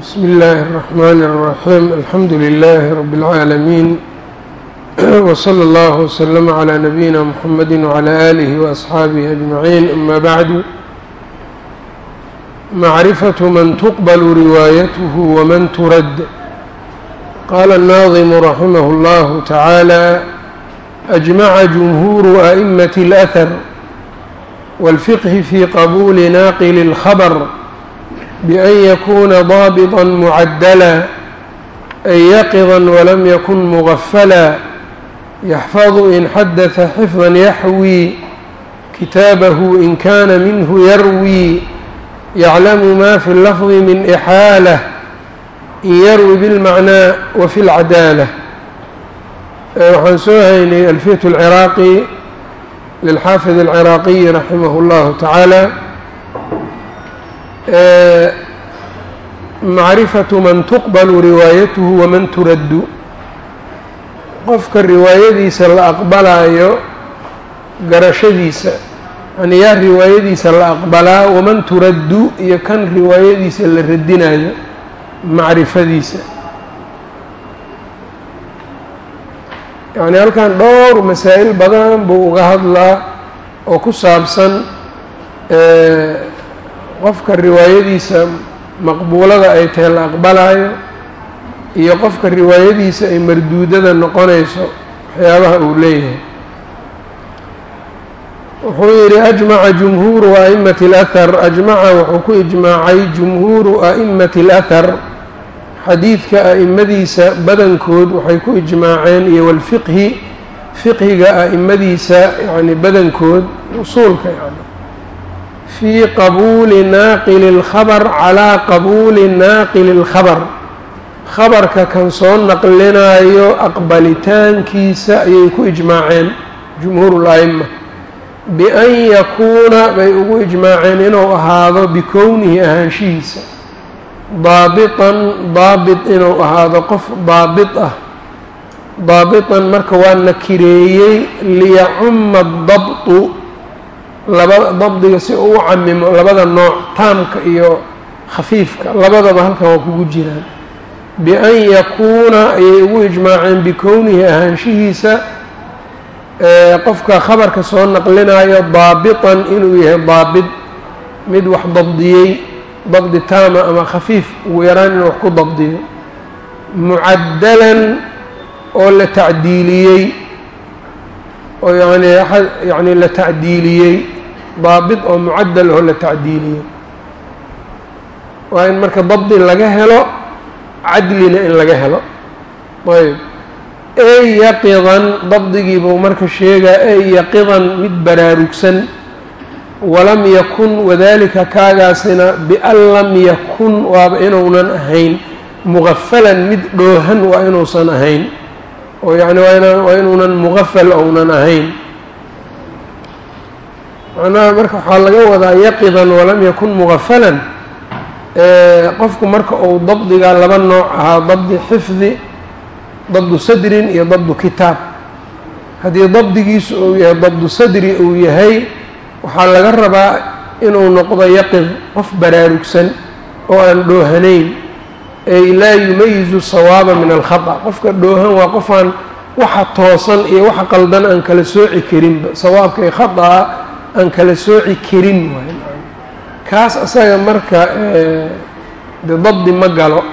بsم الlh الرحmn الرحيم الحمdu للh رب العاalمين وصلى الله وسلم عlى نبيinا محمد وعlى آله وأصحاaبه أجمعين أmا bعd معرفة mن تqبل رواaيته وmن ترd qال الناظم رحimه الله تعالى أجمع جمهور أئمة الأثر والفقه في قبول ناقل الخبر بأن يكون ضابطا معدلا أي يقظا ولم يكن مغفلا يحفظ إن حدث حفظا يحوي كتابه إن كان منه يروي يعلم ما في اللفظ من إحالة إن يروي بالمعنى وفي العدالة waxaan soo haynay alfiyة الcراaqي للxاaفظ الcراaqي رaحimه الlahu taعaalى macrifatu man tuqbalu riwaayatuhu waman turaddu. Qofka riwaayadiisa la aqbalaayo garashadiisa yani yaa riwaayadiisa la aqbalaa waman turaddu iyo kan riwaayadiisa la radinayo macrifadiisa. Yacni halkan dhowr masaa'il badan buu uga hadlaa oo ku saabsan qofka riwaayadiisa maqbuulada ay tahay la aqbalaayo iyo qofka riwaayadiisa ay marduudada noqonayso waxyaabaha uu leeyahay. Wuxuu yidhi ajmaca jumhuuru a'imati اlahar ajmaca wuxuu ku ijmaacay jumhuuru a'imati اlahar xadiidka a'imadiisa badankood waxay ku ijmaaceen iyo walfiqhi fiqhiga a'imadiisa yani badankood usuulka yani fii qabuuli naaqili اlkhabr calaa qabuuli naaqili اlkhabr khabarka kan soo naqlinaayo aqbalitaankiisa ayay ku ijmaaceen jumhuur اla'ima bian yakuuna bay ugu ijmaaceen inuu ahaado bikownihi ahaanshihiisa daabitan daabit inuu ahaado qof daabit ah daabitan marka waa nakireeyey liyacuma dabtu laba dabdiga si uu u camimo labada nooc taamka iyo khafiifka labadaba halkan waa kugu jiraan. Bian yakuuna ayay ugu ijmaaceen bikownihi ahaanshihiisa qofka khabarka soo naqlinayo daabitan inuu yahay daabit mid wax dabdiyey dabdi taama ama khafiif ugu yaraan inuu wax ku dabdiyo. Mucadalan oo la tacdiiliyey oo yani yani la tacdiiliyey daabit oo mucadal oo la tacdiiliyey. Waa in marka dabdi laga helo cadlina in laga helo. Ayb. Ey yaqidan dabdigiibuu marka sheegaa ey yaqidan mid baraarugsan. Walam yakun wadalika kaagaasina bian lam yakun waaba inuunan ahayn. Mugafalan mid dhoohan waa inuusan ahayn oo yani waa inuunan mugafal ounan ahayn. Macnaha marka waxaa laga wadaa yaqidan walam yakun mugafalan qofku marka uu dabdigaa laba nooc ahaa dabdi xifdi dabdu sadrin iyo dabdu kitaab. Haddii dabdigiisu uu yahay dabdu sadri uu yahay waxaa laga rabaa inuu noqdo yaqid qof baraarugsan oo aan dhoohanayn ay laa yumayizu sawaaba min alkhata. Qofka dhoohan waa qofaan waxa toosan iyo waxa qaldan aan kala sooci karinba. Sawaabka iyo khata'a aan kala sooci karin waay kaas asaga marka de dabdi ma galo.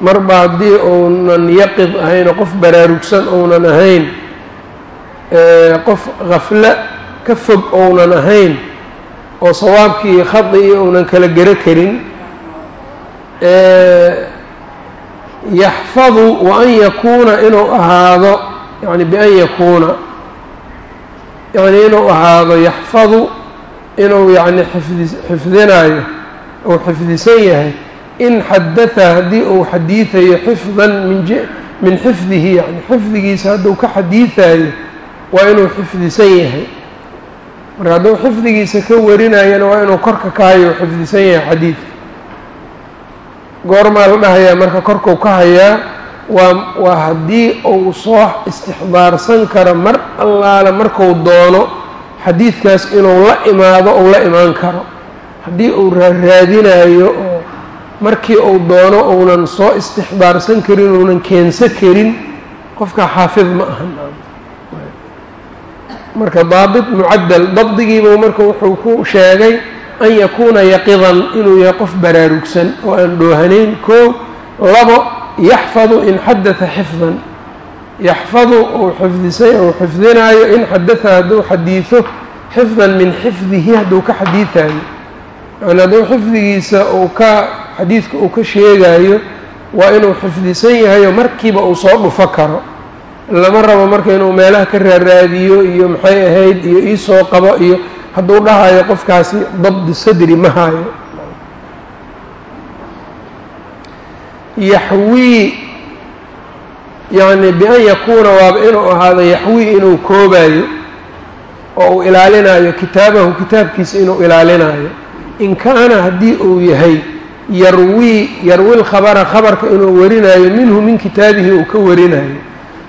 Marba haddii uunan yaqid ahayn oo qof baraarugsan ounan ahayn qof khaflo ka fog ounan ahayn oo sawaabkii iyo khadii ounan kala garo karin yaxfadu wa an yakuuna inuu ahaado yani bian yakuuna yani inuu ahaado yaxfadu inuu yani xifdi xifdinayo ou xifdisan yahay in xadaha haddii uu xadiidayo xifdan min xifdihi yani xifdigiisa hadduu ka xadiidayo waa inuu xifdisan yahay. Marka hadduu xifdigiisa ka warinayana waa inuu korka ka hayo xifdisan yahay xadiidka goormaa la dhahayaa marka korkuu ka hayaa waa waa haddii uu soo istixdaarsan karo mar allaale marku doono xadiidkaas inuu la imaado ou la imaan karo. Haddii uu raaraadinayo oo markii uu doono uunan soo istixdaarsan karin uunan keensan karin qofkaa xaafid ma aha marka daabit mucadal dabdigiibuu marka wuxuu ku sheegay an yakuuna yaqidan inuu yahay qof baraarugsan oo aan dhoohanayn koo labo yaxfadu in xadatha xifdan. Yaxfadu uu xifdisay uu xifdinaayo in xadatha hadduu xadiido xifdan min xifdihi hadduu ka xadiidaayo yani hadduu xifdigiisa uu ka xadiidka uu ka sheegaayo waa inuu xifdisan yahayo markiiba uu soo dhufo karo. Lama rabo marka inuu meelaha ka raaraadiyo iyo maxay ahayd iyo iisoo qabo iyo hadduu dhahayo qofkaasi dabdi sadri ma haayo. Yaxwii yacni bi-an yakuuna waaba inuu ahaado yaxwii inuu koobayo oo uu ilaalinayo kitaabahu kitaabkiisa inuu ilaalinayo in kaana haddii uu yahay yarwii yarwi lkhabara khabarka inuu warinayo minhu min kitaabihi uu ka warinayo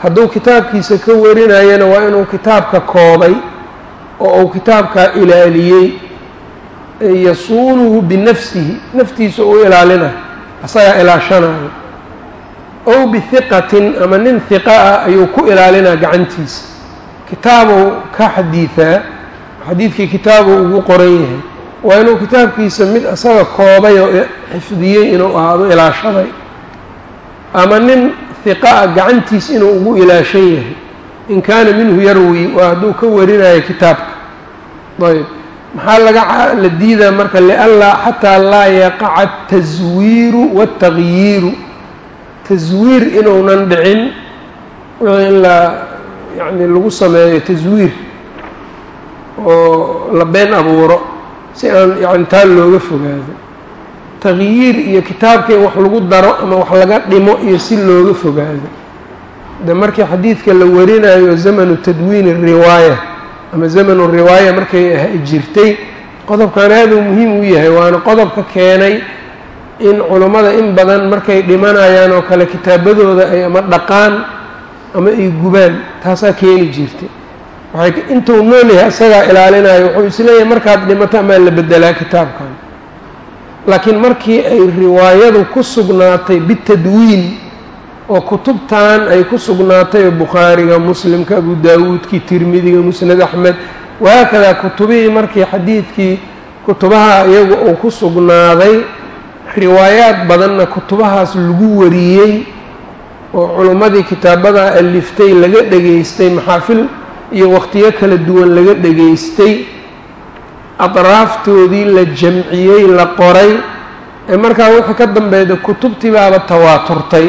hadduu kitaabkiisa ka warinayana waa inuu kitaabka koobay oo uu kitaabkaa ilaaliyey yasuunuhu binafsihi naftiisa uu ilaalinayo asagaa ilaashanayo. Ow bihiqatin ama nin hiqa ah ayuu ku ilaalinaa gacantiisa. Kitaabuu ka xadiidaa xadiidkii kitaabuu ugu qoran yahay. Waa inuu kitaabkiisa mid asaga koobay oo xifdiyey inuu ahaado ilaashaday ama nin hiqa ah gacantiis inuu ugu ilaashan yahay in kaana minhu yarwi waa hadduu ka warinayo kitaabka. Ayb. Maxaa laga la diidaa marka lianlaa xataa laa yaqaca ataswiiru waاtagyiiru taswiir inuunan dhicin in la yani lagu sameeyo taswiir oo la been abuuro si aan yani taa looga fogaado. Tagyiir iyo kitaabka in wax lagu daro ama wax laga dhimo iyo si looga fogaado de markii xadiidka la warinayo zamanu tadwiini riwaaya ama zamanu riwaaya markay jirtay qodobkan aaduu muhiim u yahay waana qodobka keenay in culummada in badan markay dhimanayaan oo kale kitaabadooda ay ama dhaqaan ama ay gubaan taasaa keeni jirtay. Waxay intuu nool yahay isagaa ilaalinayo wuxuu is leeyahay markaad dhimato amaa la bedelaa kitaabkan. Laakiin markii ay riwaayadu ku sugnaatay bitadwiin oo kutubtan ay ku sugnaatay bukhaariga muslimka abu daawuudkii tirmidiga musnad axmed. Wahaakadaa kutubihii markii xadiidkii kutubaha iyagu uu ku sugnaaday. Riwaayaad badanna kutubahaas lagu wariyey oo culummadii kitaabadaa aliftay laga dhegaystay maxaafil iyo waqtiyo kala duwan laga dhegaystay adraaftoodii la jamciyey la qoray. Ee markaa wixii ka dambeeda kutubtii baaba tawaaturtay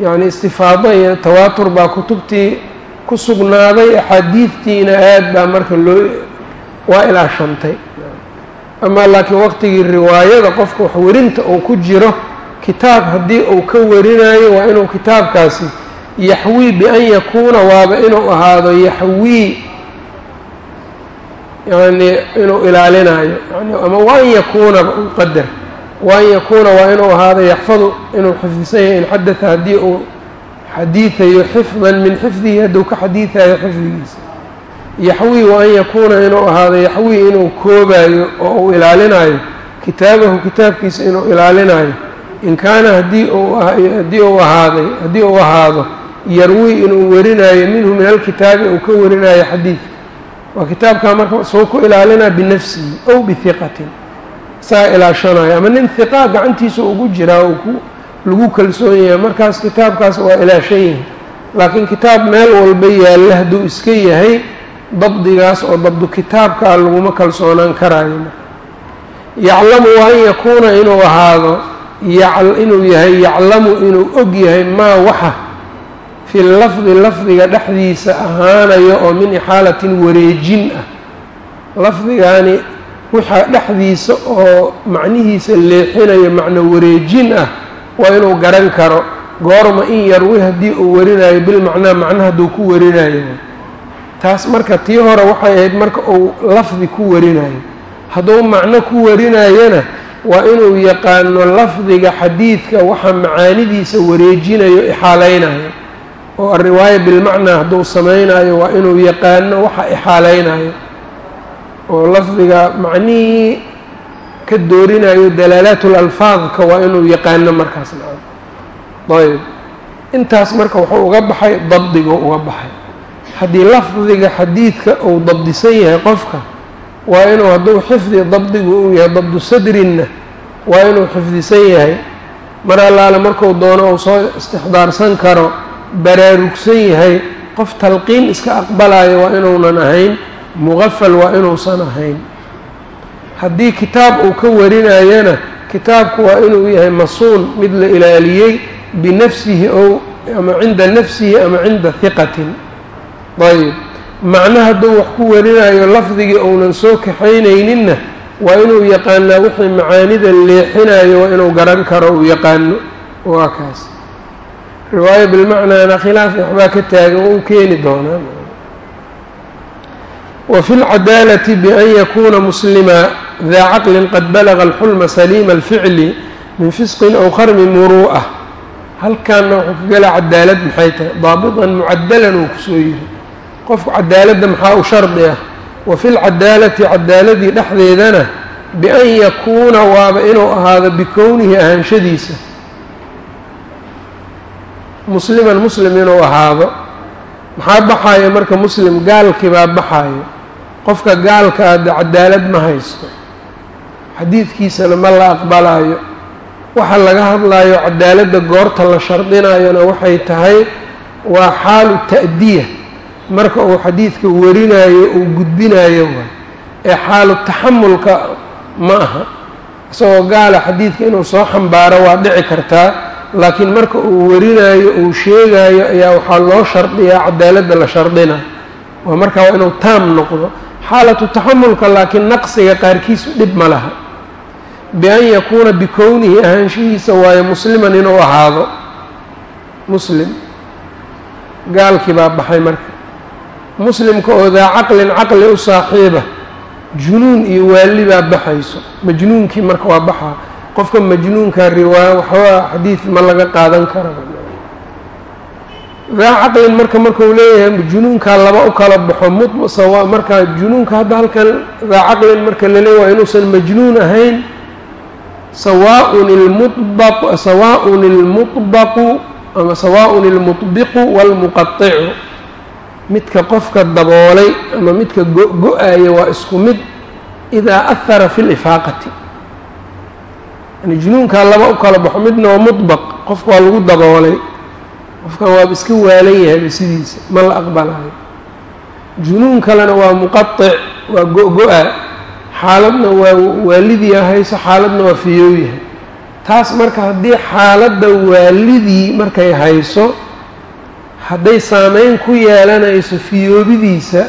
yacni istifaado iyo tawaatur baa kutubtii ku sugnaaday axaadiidtiina aad baa marka loo waa ilaashantay. Amaa laakiin waqtigii riwaayada qofka wax werinta uu ku jiro kitaab haddii uu ka warinayo waa inuu kitaabkaasi yaxwii bian yakuuna waaba inuu ahaado yaxwii yani inuu ilaalinayo. Yani ama waan yakuuna qadar waan yakuuna waa inuu ahaado yaxfadu inuu xifdisan in xadatha haddii uu xadiidayo xifdan min xifdihi hadduu ka xadiidayo xifdigiisa. Yaxwii wa an yakuuna inuu ahaado yaxwii inuu koobayo oo uu ilaalinayo kitaabahu kitaabkiisa inuu ilaalinayo. In kaana haddii haddii uu ahaaday haddii uu ahaado yarwii inuu warinayo minhu min alkitaabi uu ka warinayo xadiid waa kitaabkaa marka soo ku ilaalinaa binafsihi ow bihiqatin saa ilaashanayo ama nin hiqaa gacantiisa ugu jiraa ku lagu kalsoon yahay markaas kitaabkaas waa ilaashan yahay. Laakiin kitaab meel walba yaalla hadduu iska yahay dabdigaas oo dabdu kitaabkaa laguma kalsoonaan karaayo. Yaclamu wa an yakuuna inuu ahaado inuu yahay yaclamu inuu og yahay maa waxa fi lafdi lafdiga dhexdiisa ahaanayo oo min ixaalatin wareejin ah. Lafdigaani waxa dhexdiisa oo macnihiisa leexinayo macno wareejin ah waa inuu garan karo. Goorma in yarwi haddii uu warinayo bilmacnaa macna hadduu ku warinayo. Taas marka tii hore waxay ahayd marka uu lafdi ku warinayo. Hadduu macno ku warinayona waa inuu yaqaano lafdiga xadiidka waxa macaanidiisa wareejinayo ixaaleynayo oo alriwaaya bilmacnaa hadduu samaynayo waa inuu yaqaano waxa ixaaleynayo oo lafdiga macnihii ka doorinayo dalaalaat lalfaadka waa inuu yaqaano markaas nacam. Ayb intaas marka wuxuu uga baxay dabdigu uga baxay. Haddii lafdiga xadiidka uu dabdisan yahay qofka waa inuu hadduu xifdi dabdigu uu yahay dabdu sadrinna waa inuu xifdisan yahay. Mar allaale marku doono uu soo istixdaarsan karo baraarugsan yahay qof talqiin iska aqbalayo waa inuunan ahayn muqafal waa inuusan ahayn. Haddii kitaab uu ka warinayana kitaabku waa inuu yahay masuun mid la ilaaliyey binafsihi ow ama cinda nafsihi ama cinda hiqatin ayb macno hadduu wax ku warinayo lafdigii ounan soo kaxaynayninna waa inuu yaqaanaa wixii macaanida leexinayo waa inuu garan karo uu yaqaano. Waa kaas. Riwaayo bilmacnaana khilaaf waxbaa ka taagan uu keeni doonaa wa fi lcadaalati bian yakuuna muslima daa caqlin qad balaga alxulma saliima alficli min fisqin aw kharmi muruu'a halkaanna wuxuu ka gala cadaalad maxay tahay? Daabitan mucadalan uu ku soo yiri. Qofku cadaaladda maxaa u shardi ah? Wa fi lcadaalati cadaaladii dhexdeedana bian yakuuna waaba inuu ahaado bikownihi ahaanshadiisa musliman muslim inuu ahaado maxaa baxayo marka muslim gaalkii baa baxayo qofka gaalka adde cadaalad ma haysto. Xadiidkiisana ma la aqbalayo waxa laga hadlayo cadaaladda goorta la shardinayona waxay tahay waa xaalu ta'diya. Marka uu xadiidka warinayo uu gudbinayo ee xaalu taxamulka ma aha. Isagoo gaala xadiidka inuu soo xambaaro waa dhici kartaa laakiin marka uu warinayo uu sheegayo ayaa waxaa loo shardiyaa cadaaladda la shardina. Waa markaa waa inuu taam noqdo. Xaalatu taxamulka laakiin naqsiga qaarkiisu dhib ma laha. Bian yakuuna bikownihi ahaanshihiisa waayo musliman inuu ahaado. Muslim. Gaalkii baa baxay marka. Muslimka oo daa caqlin caqli u saaxiiba. Junuun iyo waali baa baxayso. Majnuunkii marka waa baxaa qofka majnuunka riwaaya waxbaa xadiid ma laga qaadan kara daa caqlin marka markau leeyahay junuunkaa laba u kala baxo msawa marka junuunka hadda halkan daa caqlin marka laleeya waa inuusan majnuun ahayn. Sawaaun ilmudbaq sawaaun ilmudbaqu ama sawaaun ilmudbiqu waalmuqaicu midka qofka daboolay ama midka go-go-aya waa isku mid. Idaa ahara fi lifaaqati yani junuunkaa laba u kala baxo midna waa mudbaq qofka waa lagu daboolay qofkan waaba iska waalan yahayba sidiisa ma la aqbalayo junuun kalena waa muqaic waa go-go-a xaaladna waa waalidii hayso xaaladna waa fiyoow yahay. Taas marka haddii xaaladda waalidii markay hayso hadday saameyn ku yeelanayso fiyoobidiisa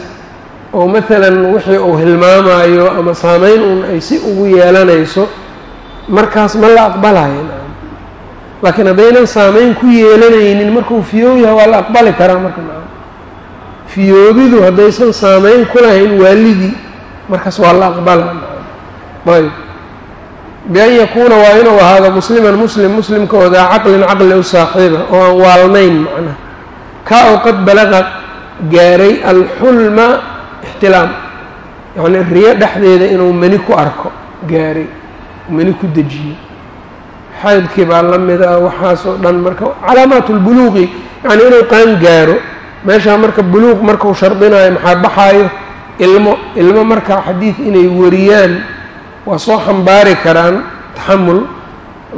oo maalan wixii uu hilmaamayo ama saameyn uun ay si ugu yeelanayso markaas ma la aqbalayo laakiin haddaynan saameyn ku yeelanaynin markuu fiyoow yahay waa la aqbali karaa marka fiyoobidu haddaysan saameyn ku lahayn waalidii markaas waa la aqbala. Ayb. Bian yakuuna waa inuu ahaado musliman muslim muslimka oo daa caqlin caqli u saaxiiba oo aan waalnayn macnaha. Kaa oo qad balaqa gaaray alxulma ixtilaam. Yacnii riyo dhexdeeda inuu mani ku arko gaaray mani ku dejiyo xaydkii baa la mid ah waxaasoo dhan marka calaamaat lbuluuqi yacnii inuu qaan gaaro meeshaa marka buluuq markuu shardinayo maxaa baxaayo? Ilmo ilmo marka xadiid inay wariyaan waa soo xambaari karaan taxamul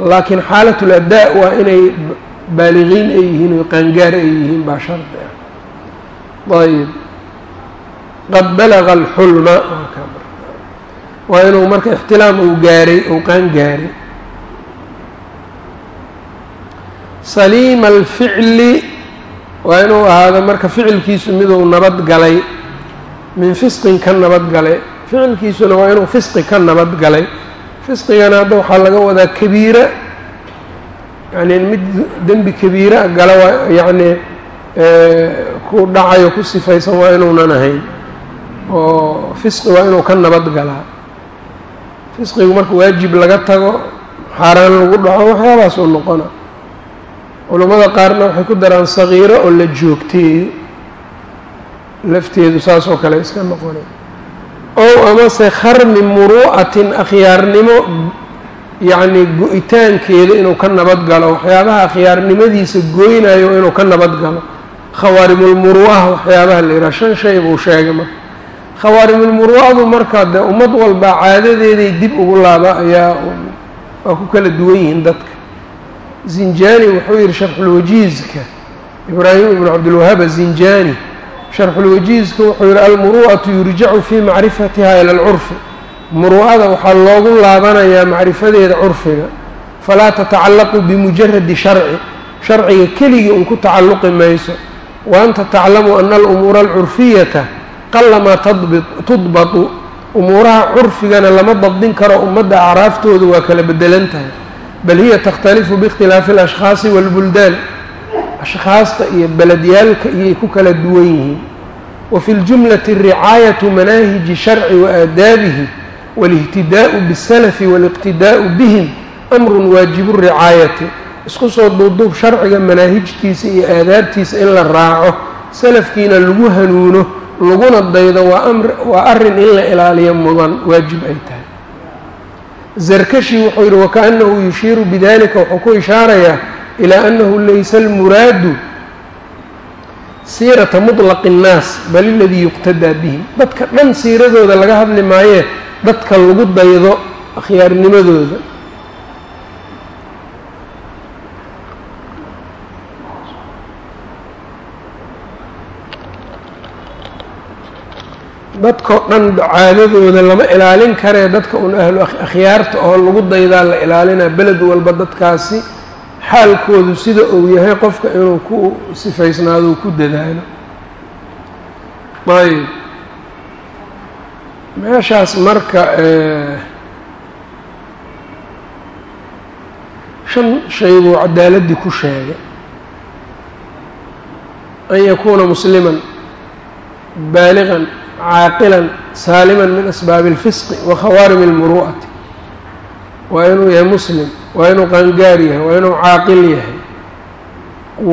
laakiin xaalatul adaa waa inay baaliqiin ay yihiin oo qaangaar ay yihiin baa shardi ah. Ayb qad balaga alxulma waa inuu marka ixtilaam uu gaaray ou qaan gaaray. Saliima alficli waa inuu ahaado marka ficilkiisu miduu nabad galay min fisqin ka nabad galay. Ficilkiisuna waa inuu fisqi ka nabad galay. Fisqigana hadda waxaa laga wadaa kabiira yacni mid dembi kabiira gala waa yacnii ku dhacayo ku sifaysan waa inuunan ahayn. Oo fisqi waa inuu ka nabad galaa fisqigu marka waajib laga tago xaaraan lagu dhaco waxyaabaas uu noqona. Culammada qaarna waxay ku daraan sagiiro oo la joogteeyo lafteedu saas oo kale iska noqonay ow amase kharmi muru'atin akhyaarnimo yacni go-itaankeeda inuu ka nabad galo. Waxyaabaha akhyaarnimadiisa gooynayo inuu ka nabad galo. Khawaarimulmuru'aha waxyaabaha la yidhaha shan shay buu sheegay marka khawaarimulmuru'adu marka dee ummad walba caadadeeday dib ugu laaba ayaa waa ku kala duwan yihiin dadka. Zinjani wuxuu yihi sharxulwajiizka ibraahim ibnu cabdilwahaab azinjani sharxulwajiizka wuxuu yihi almuru'atu yurjacu fii macrifatiha ila alcurfi. Muru'ada waxaa loogu laabanayaa macrifadeeda curfiga. Falaa tatacallaqu bimujaradi sharci. Sharciga keligii un ku tacalluqi mayso. Wa anta taclamu ana alumuura alcurfiyata qallamaa tudbatu umuuraha curfigana lama dabdin karo ummadda acraaftoodu waa kala bedelan tahay. Bal hiya takhtalifu biikhtilaafi alashkhaasi waalbuldaan ashkhaasta iyo beledyaalka iyay ku kala duwan yihiin. Wa fi ljumlati ricaayatu manaahiji sharci wa aadaabihi wاlihtidaa'u bisalafi waaliqtidaa'u bihim amrun waajibu ricaayati isku soo duuduub sharciga manaahijtiisa iyo aadaabtiisa in la raaco salafkiina lagu hanuuno laguna daydo waa arrin in la ilaaliyo mudan waajib ay tahay. Zarkashi wuxuu yidhi wakaanahu yushiiru bidalika wuxuu ku ishaarayaa ilaa annahu laysa almuraadu siirata muطlaqi اnnaas bal iladii yuqtadaa bihi. Dadka dhan siiradooda laga hadli maayee dadka lagu daydo akhyaarnimadooda dadkao dhan caadadooda lama ilaalin karee dadka un ahlu akhyaarta oo lagu daydaa la ilaalinaa beled walba dadkaasi xaalkoodu sida uu yahay qofka inuu ku sifaysnaado ku dadaalo. Ayb meeshaas marka shan shay buu cadaaladdii ku sheegay an yakuuna musliman baaligan caaqilan saaliman min asbaabi اlfisqi wa khawaarim اlmuru'ati waa inuu yahay muslim waa inuu qaangaar yahay waa inuu caaqil yahay.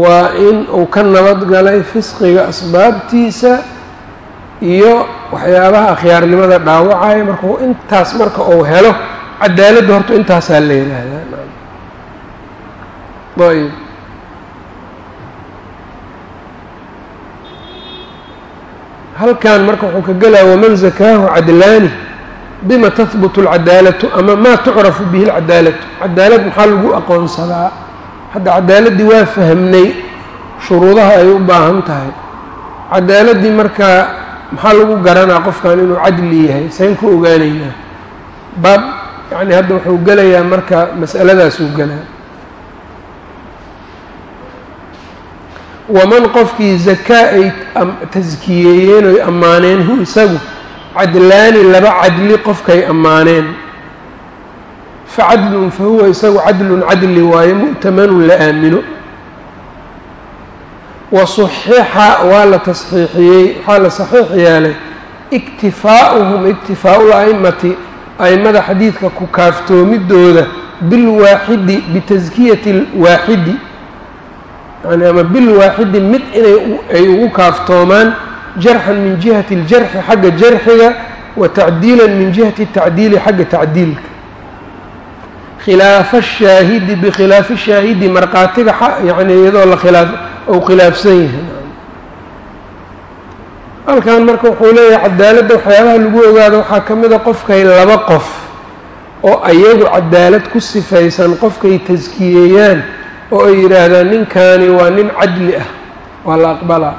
Waa in uu ka nabad galay fisqiga asbaabtiisa iyo waxyaabaha akhyaarnimada dhaawacaya markuu intaas marka uu helo cadaaladda horta intaasaa la yidhaahdaa ayb halkan marka wuxuu ka gelaya waman zakaahu cadlaani bima tahbutu alcadaalatu? ama maa tucrafu bihi alcadaalatu? Cadaalad maxaa lagu aqoonsadaa? Hadda cadaaladdii waa fahmnay shuruudaha ay u baahan tahay. Cadaaladdii markaa maxaa lagu garanaa qofkan inuu cadli yahay? Sayn ku ogaanaynaa baab yacni hadda wuxuu gelayaa marka mas'aladaasuu gelaa waman qofkii zakaa ay taskiyeeyeen oy ammaaneen hu isagu cadlaani laba cadli qofkay ammaaneen. Fa cadlun fa huwa isagu cadlun cadli waayo mu'tamanun la aamino. Wa suxixa waa la tasxiixiyey waxaa la saxiix yeelay iktifaa'uhum iktifaa'u la'imati a'immada xadiidka ku kaaftoomiddooda bilwaaxidi bitaskiyati lwaaxidi yani ama bil waaxidin mid inay ugu kaaftoomaan jarxan min jihati aljarxi xagga jarxiga wa tacdiilan min jihati tacdiili xagga tacdiilka. Khilaafa shaahidi bikhilaafi shaahidi markhaatiga yani iyadoo la khilaa ou khilaafsan yahay. Halkan marka wuxuu leeyahay cadaaladda waxyaabaha lagu ogaado waxaa ka mida qofkay laba qof oo ayagu cadaalad ku sifaysan qofkay taskiyeeyaan oo ay yidhaahdaan ninkaani waa nin cadli ah waa la aqbalaa.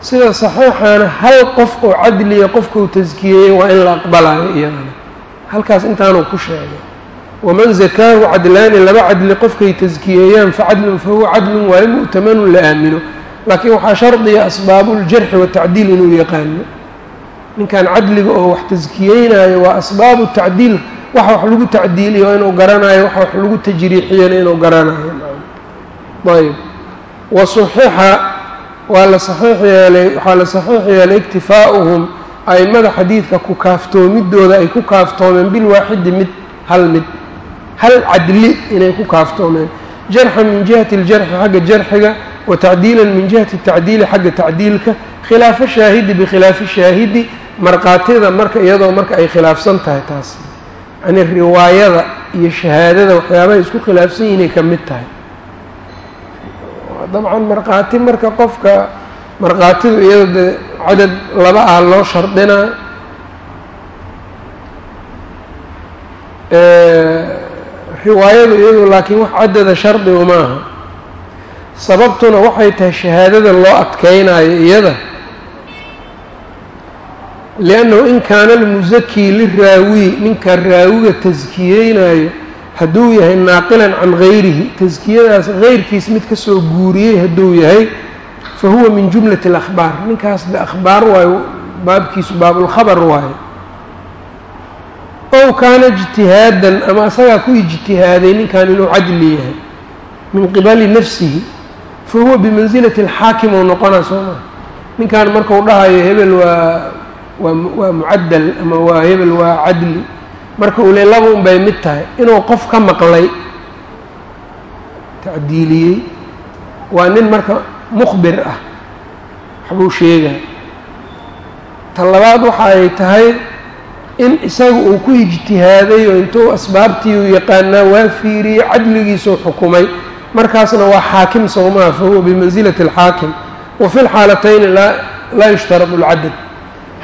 Sida saxiixaana hal qof oo cadliya qofkuu taskiyeeyey waa in la aqbalaayo iyadana. Halkaas intaanuu ku sheegay. Waman zakaahu cadlaani laba cadli qofkay taskiyeeyaan facadlun fahuwa cadlun waayo mu'tamanun la aamino. Laakiin waxaa shardiya asbaabuljarxi watacdiil inuu yaqaano. Ninkan cadliga oo wax taskiyeynaayo waa asbaabu tacdiil waxa wax lagu tacdiiliyo inuu garanayo waxa wax lagu tajriixiyana inuu garanayo. Ayb wa suxixa waa la saxiix yeelay waxaa la saxiix yeelay iktifaa'uhum a'immada xadiidka ku kaaftoomiddooda ay ku kaaftoomeen bilwaaxidi mid hal mid. Hal cadli inay ku kaaftoomeen. Jarxan min jihati aljarxi xagga jarxiga wa tacdiilan min jihati tacdiili xagga tacdiilka. Khilaafa shaahidi bikhilaafi shaahidi markaatida marka iyadoo marka ay khilaafsan tahay taas yacnii riwaayada iyo shahaadada waxyaabahay isku khilaafsan yihinay ka mid tahay. Dabcan markhaati marka qofka markhaatidu iyado dee cadad laba ah loo shardinaa riwaayadu iyadu laakiin wax cadada shardigu maaha. Sababtuna waxay tahay shahaadada loo adkeynayo iyada liannahu in kaana almusakii liraawi ninka raawiga taskiyeynayo hadduu yahay naaqilan can gayrihi taskiyadaas heyrkiis mid ka soo guuriyey hadduu yahay fa huwa min jumlati alakhbaar ninkaas de akhbaar waayo baabkiisu baabulkhabar waayo ow kaana ijtihaadan ama asagaa ku ijtihaaday ninkan inuu cadli yahay min qibali nafsihi fa huwa bimansilati alxaakim ou noqonaa soo maa ninkan markau dhahayo hebel waa waa waa mucadal ama waa hebel waa cadli marka uu le laba un bay mid tahay. Inuu qof ka maqlay tacdiiliyey waa nin marka mukhbir ah waxbuu sheegaa ta labaad waxa ay tahay in isaga uu ku ijtihaaday oo intuu asbaabtii uu yaqaanaa waa fiiriyey cadligiisuu xukumay. Markaasna waa xaakim sowmaa fa huwa bimansilati alxaakim wa fi lxaalatayni laa yushtaradu alcadad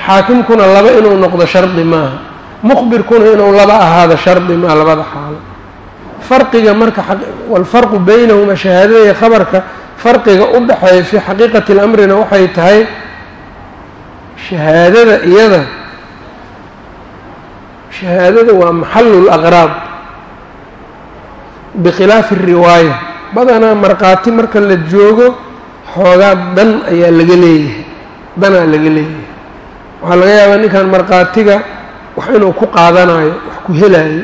xaakimkuna laba inuu noqdo shardi maaha. Mukhbirkuna inuu laba ahaado shardi maa labada xaalo. Farqiga marka walfarqu baynahuma shahaadada iyo khabarka farqiga u dhexeeya fii xaqiiqati lamrina waxay tahay shahaadada iyada. Shahaadada waa maxalu laqraab bikhilaafi riwaaya. Badanaa markhaati marka la joogo xoogaa dan ayaa laga leeyahay. Danaa laga leeyahay waxaa laga yaabaa ninkan markhaatiga wax inuu ku qaadanayo wax ku helaayo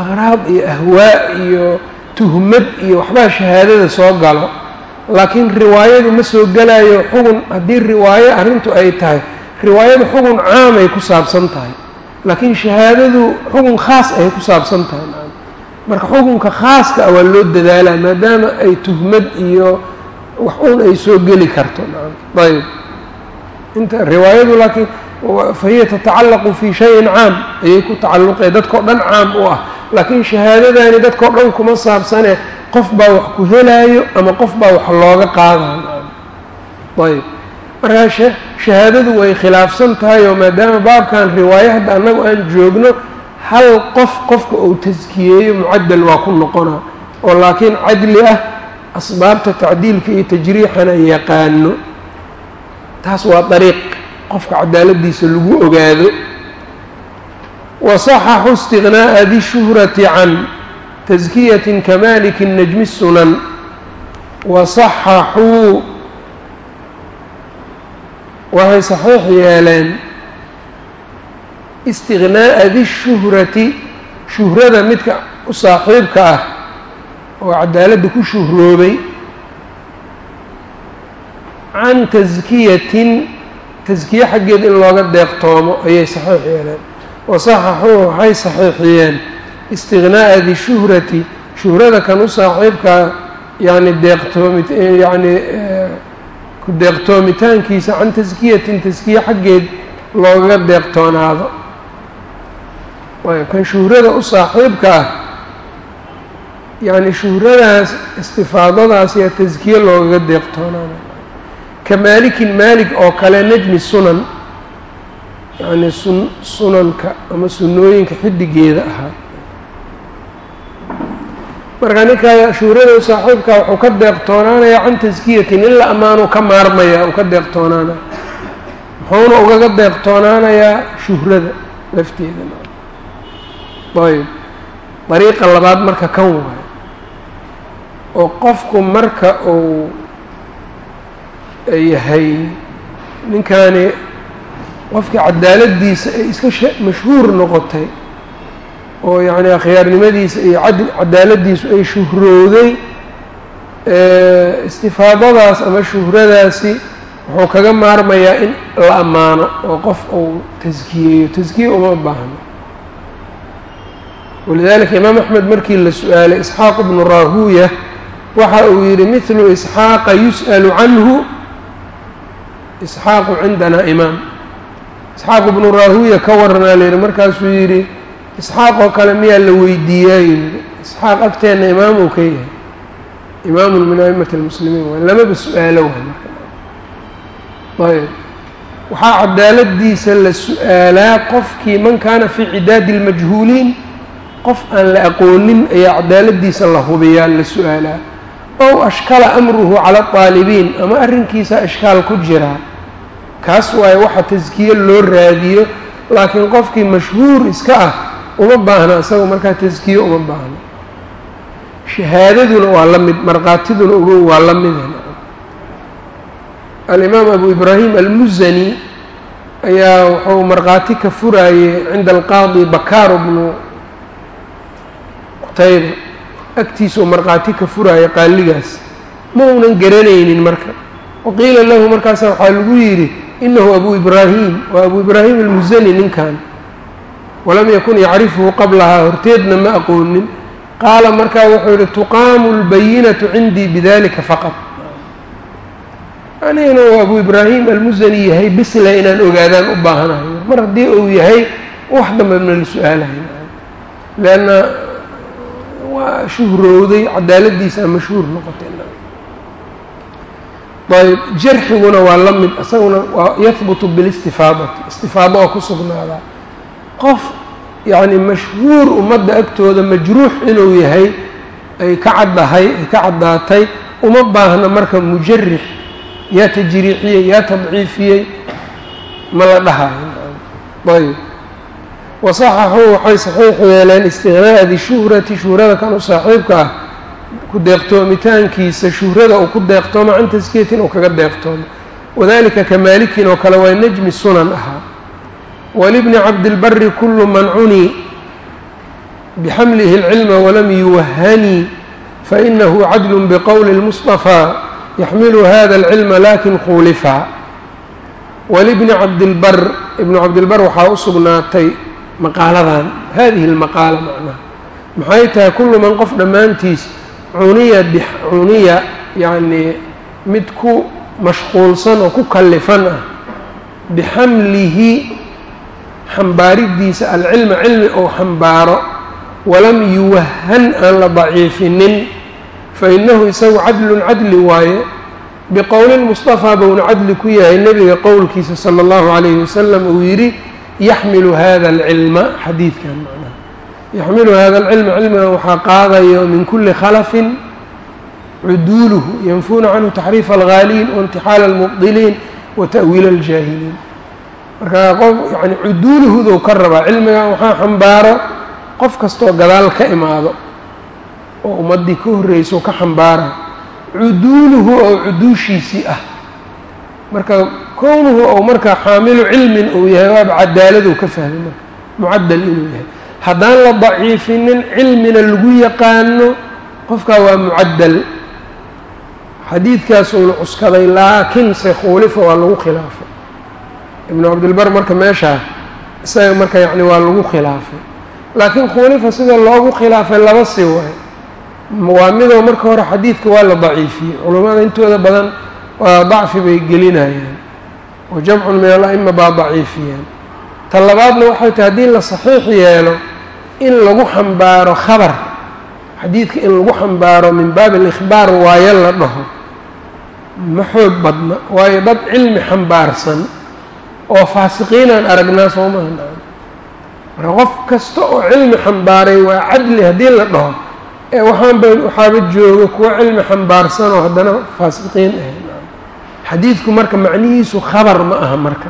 aqraab iyo ahwaa iyo tuhmad iyo waxbaa shahaadada soo galo. Laakiin riwaayadu ma soo gelayo xugun haddii riwaayo arrintu ay tahay riwaayadu xugun caamay ku saabsan tahay. Laakiin shahaadadu xugun khaas ay ku saabsan tahay. Marka xukunka khaaska ah waa loo dadaalaa maadaama ay tuhmad iyo wax un ay soo geli karto. Ayb inta riwaayadu laakiin fahiya tatacallaqu fii shayin caam ayay ku tacalluqee. Dadkao dhan caam u ah. Laakiin shahaadadani dadkao dhan kuma saabsane qof baa wax ku helaayo ama qof baa wax looga qaadayo ayb markaa shahaadadu way khilaafsan tahay oo maadaama baabkan riwaayo hadda annagu aan joogno hal qof qofka uu taskiyeeyo mucadal waa ku noqonaa oo laakiin cadli ah asbaabta tacdiilka iyo tajriixana yaqaano taas waa dariiq. Qofka cadaaladiisa lagu ogaado. Wasaxaxu istiqnaa'a di shuhrati can taskiyatin kamaliki najmi sunan wasaxaxuu waxay saxiix yeeleen. Istiqnaa'a di shuhrati shuhrada midka saaxiibka ah oo cadaaladda ku shuhroobay can taskiyatin taskiye xaggeed in looga deeqtoomo ayay saxiix yeeleen. Wasaxaxuu waxay saxiixiyeen istiqnaa'a di shuhrati shuhrada kan u saaxiibkaa yani deeqtoomi yani ku deeqtoomitaankiisa can taskiyatin taskiye xaggeed loogaga deeqtoonaado. Kan shuhrada u saaxiibka ah yacni shuhradaas istifaadadaas yaa taskiye loogaga deeqtoonaado ka maalikin maalik oo kale najmi sunan yacni sun sunanka ama sunnooyinka xiddigeeda ahaa. Marka ninkaa shuhrada u saaxiibkaa wuxuu ka deeqtoonaanayaa can taskiyatin in la ammaanuu ka maarmaya uu ka deeqtoonaanaya muxuuna ugaga deeqtoonaanayaa shuhrada lafteeda. Ayb dariiqa labaad marka kan waayo oo qofku marka uu yahay ninkani qofkii cadaaladiisa ay iska mashhuur noqotay oo yacni akhyaarnimadiisa iyo cadaaladiisu ay shuhrowday istifaadadaas ama shuhradaasi wuxuu kaga maarmayaa in la ammaano oo qof uu taskiyeeyo taskiye uma baahno walidalika imaam axmed markii la su'aalay isxaaq bnu raahuuya waxa uu yidhi mithlu isxaaqa yus'alu canhu isxaaqu cindanaa imaam. Isxaaq ibnu raahuya ka waranaa layidhi markaasuu yidhi isxaaq oo kale miyaa la weydiiyaayuu isxaaq agteenna imaamuu ka yahay. Imaamun min aimati lmuslimiin waa lamaba su'aalo waay marka. Ayb waxaa cadaaladiisa la su'aalaa qofkii man kaana fii cidaadi اlmajhuuliin qof aan la aqoonin ayaa cadaaladiisa la hubiyaa la su'aalaa ow ashkala amruhu cala اطaalibiin ama arrinkiisa ashkaal ku jiraa kaas waaye waxa taskiye loo raadiyo laakiin qofkii mashhuur iska ah uma baahna isaga markaa taskiye uma baahno shahaadaduna waa la mid markhaatiduna ogow waa la mid. Alimaam abu ibraahim almusani ayaa wuxuu markhaati ka furaayey cinda alqaadi bakaaru bnu qutayba agtiisa uu markhaati ka furaayay qaaligaas ma uunan garanaynin marka. Waqiila lahu markaasa waxaa lagu yidhi inahu abu ibraahim waa abu ibraahim almusani ninkan. Walam yakun yacrifuhu qablahaa horteedna ma aqoonin. Qaala markaa wuxuu yihi tuqaamu lbayinatu cindii bidalika faqad anigana uu abu ibraahim almusani yahay bisle inaan ogaadaan u baahanayo mar haddii uu yahay wax dambe na la su'aalahay waa shuhrowday cadaaladiisa mashhuur noqotay ayb jarxiguna waa la mid isaguna waa yahbutu bilistifaadati istifaado oo ku sugnaadaa qof yacni mashhuur ummadda agtooda majruux inuu yahay ay ka caddahay ay ka caddaatay uma baahna marka mujarix yaa tajriixiyey yaa tadciifiyey ma la dhahayo ayb wasaxaxuu waxay saxiix yeeleen istiqnaa'a di shuhrati shuhrada kan u saaxiibka ah ku deeqtoomitaankiisa shuhrada uu ku deeqtoomo can taskiyatin uu kaga deeqtoomo wadalika ka maalikin oo kale waa najmi sunan ahaa walibni cabdilbari kulu man cunii bixamlihi اlcilma walam yuwahanii fainahu cadlu bqowli اlmusطafىa yaxmilu hada اlcilma lakin khuulifa walibni cabdilbar ibnu cabdilbar waxaa u sugnaatay maqaaladan hadihi اlmaqaala macnaha maxay tahay kullu man qof dhammaantiis cuniya cuniya yacnii mid ku mashquulsan oo ku kallifan ah bixamlihi xambaaridiisa alcilma cilmi ou xambaaro walam yuwahan aan la daciifinin fa inahu isagu cadlun cadli waaye biqowli lmustafaa bouna cadli ku yahay nebiga qowlkiisa sala allahu calayhi wasalam uu yidhi yaxmilu hada alcilma xadiidkan macnaha yaxmilu hada alcilma cilmigan waxaa qaadayo min kuli khalafin cuduuluhu yanfuuna canhu taxriifa alghaaliin waintixaala almubdiliin wa ta'wiila aljaahiliin. Marka qof yani cuduuluhudou ka rabaa cilmigan waxaa xambaaro qof kastoo gadaal ka imaado oo ummaddii ka horreyso ka xambaara cuduuluhu oo cuduushiisii ah. Marka kownuhu ou markaa xaamilu cilmin uu yahay waaba cadaaladuu ka fahmay marka mucadal inuu yahay. Haddaan la daciifinin cilmina lagu yaqaano qofkaa waa mucadal xadiidkaasuuna cuskaday laakiin se khuulifa waa lagu khilaafay. Ibnu cabdilbar marka meeshaa isaga marka yacni waa lagu khilaafay. Laakiin khuulifa sida loogu khilaafay laba si waay. Waa midoo marka hore xadiidka waa la daciifiyey. Culummada intooda badan waa dacfi bay gelinayaan wa jamcun min al-a'ima baa daciifiyeen ta labaadna waxay tahay haddii la saxiix yeelo in lagu xambaaro khabar xadiidka in lagu xambaaro min baabi alikhbaar waayo la dhaho ma xoog badna waayo dad cilmi xambaarsan oo faasiqiinaan aragnaa soo maha marka qof kasta oo cilmi xambaaray waa cadli haddii la dhaho ee waxaanba waxaaba jooga kuwo cilmi xambaarsan oo haddana faasiqiin ah xadiidku marka macnihiisu khabar ma aha marka.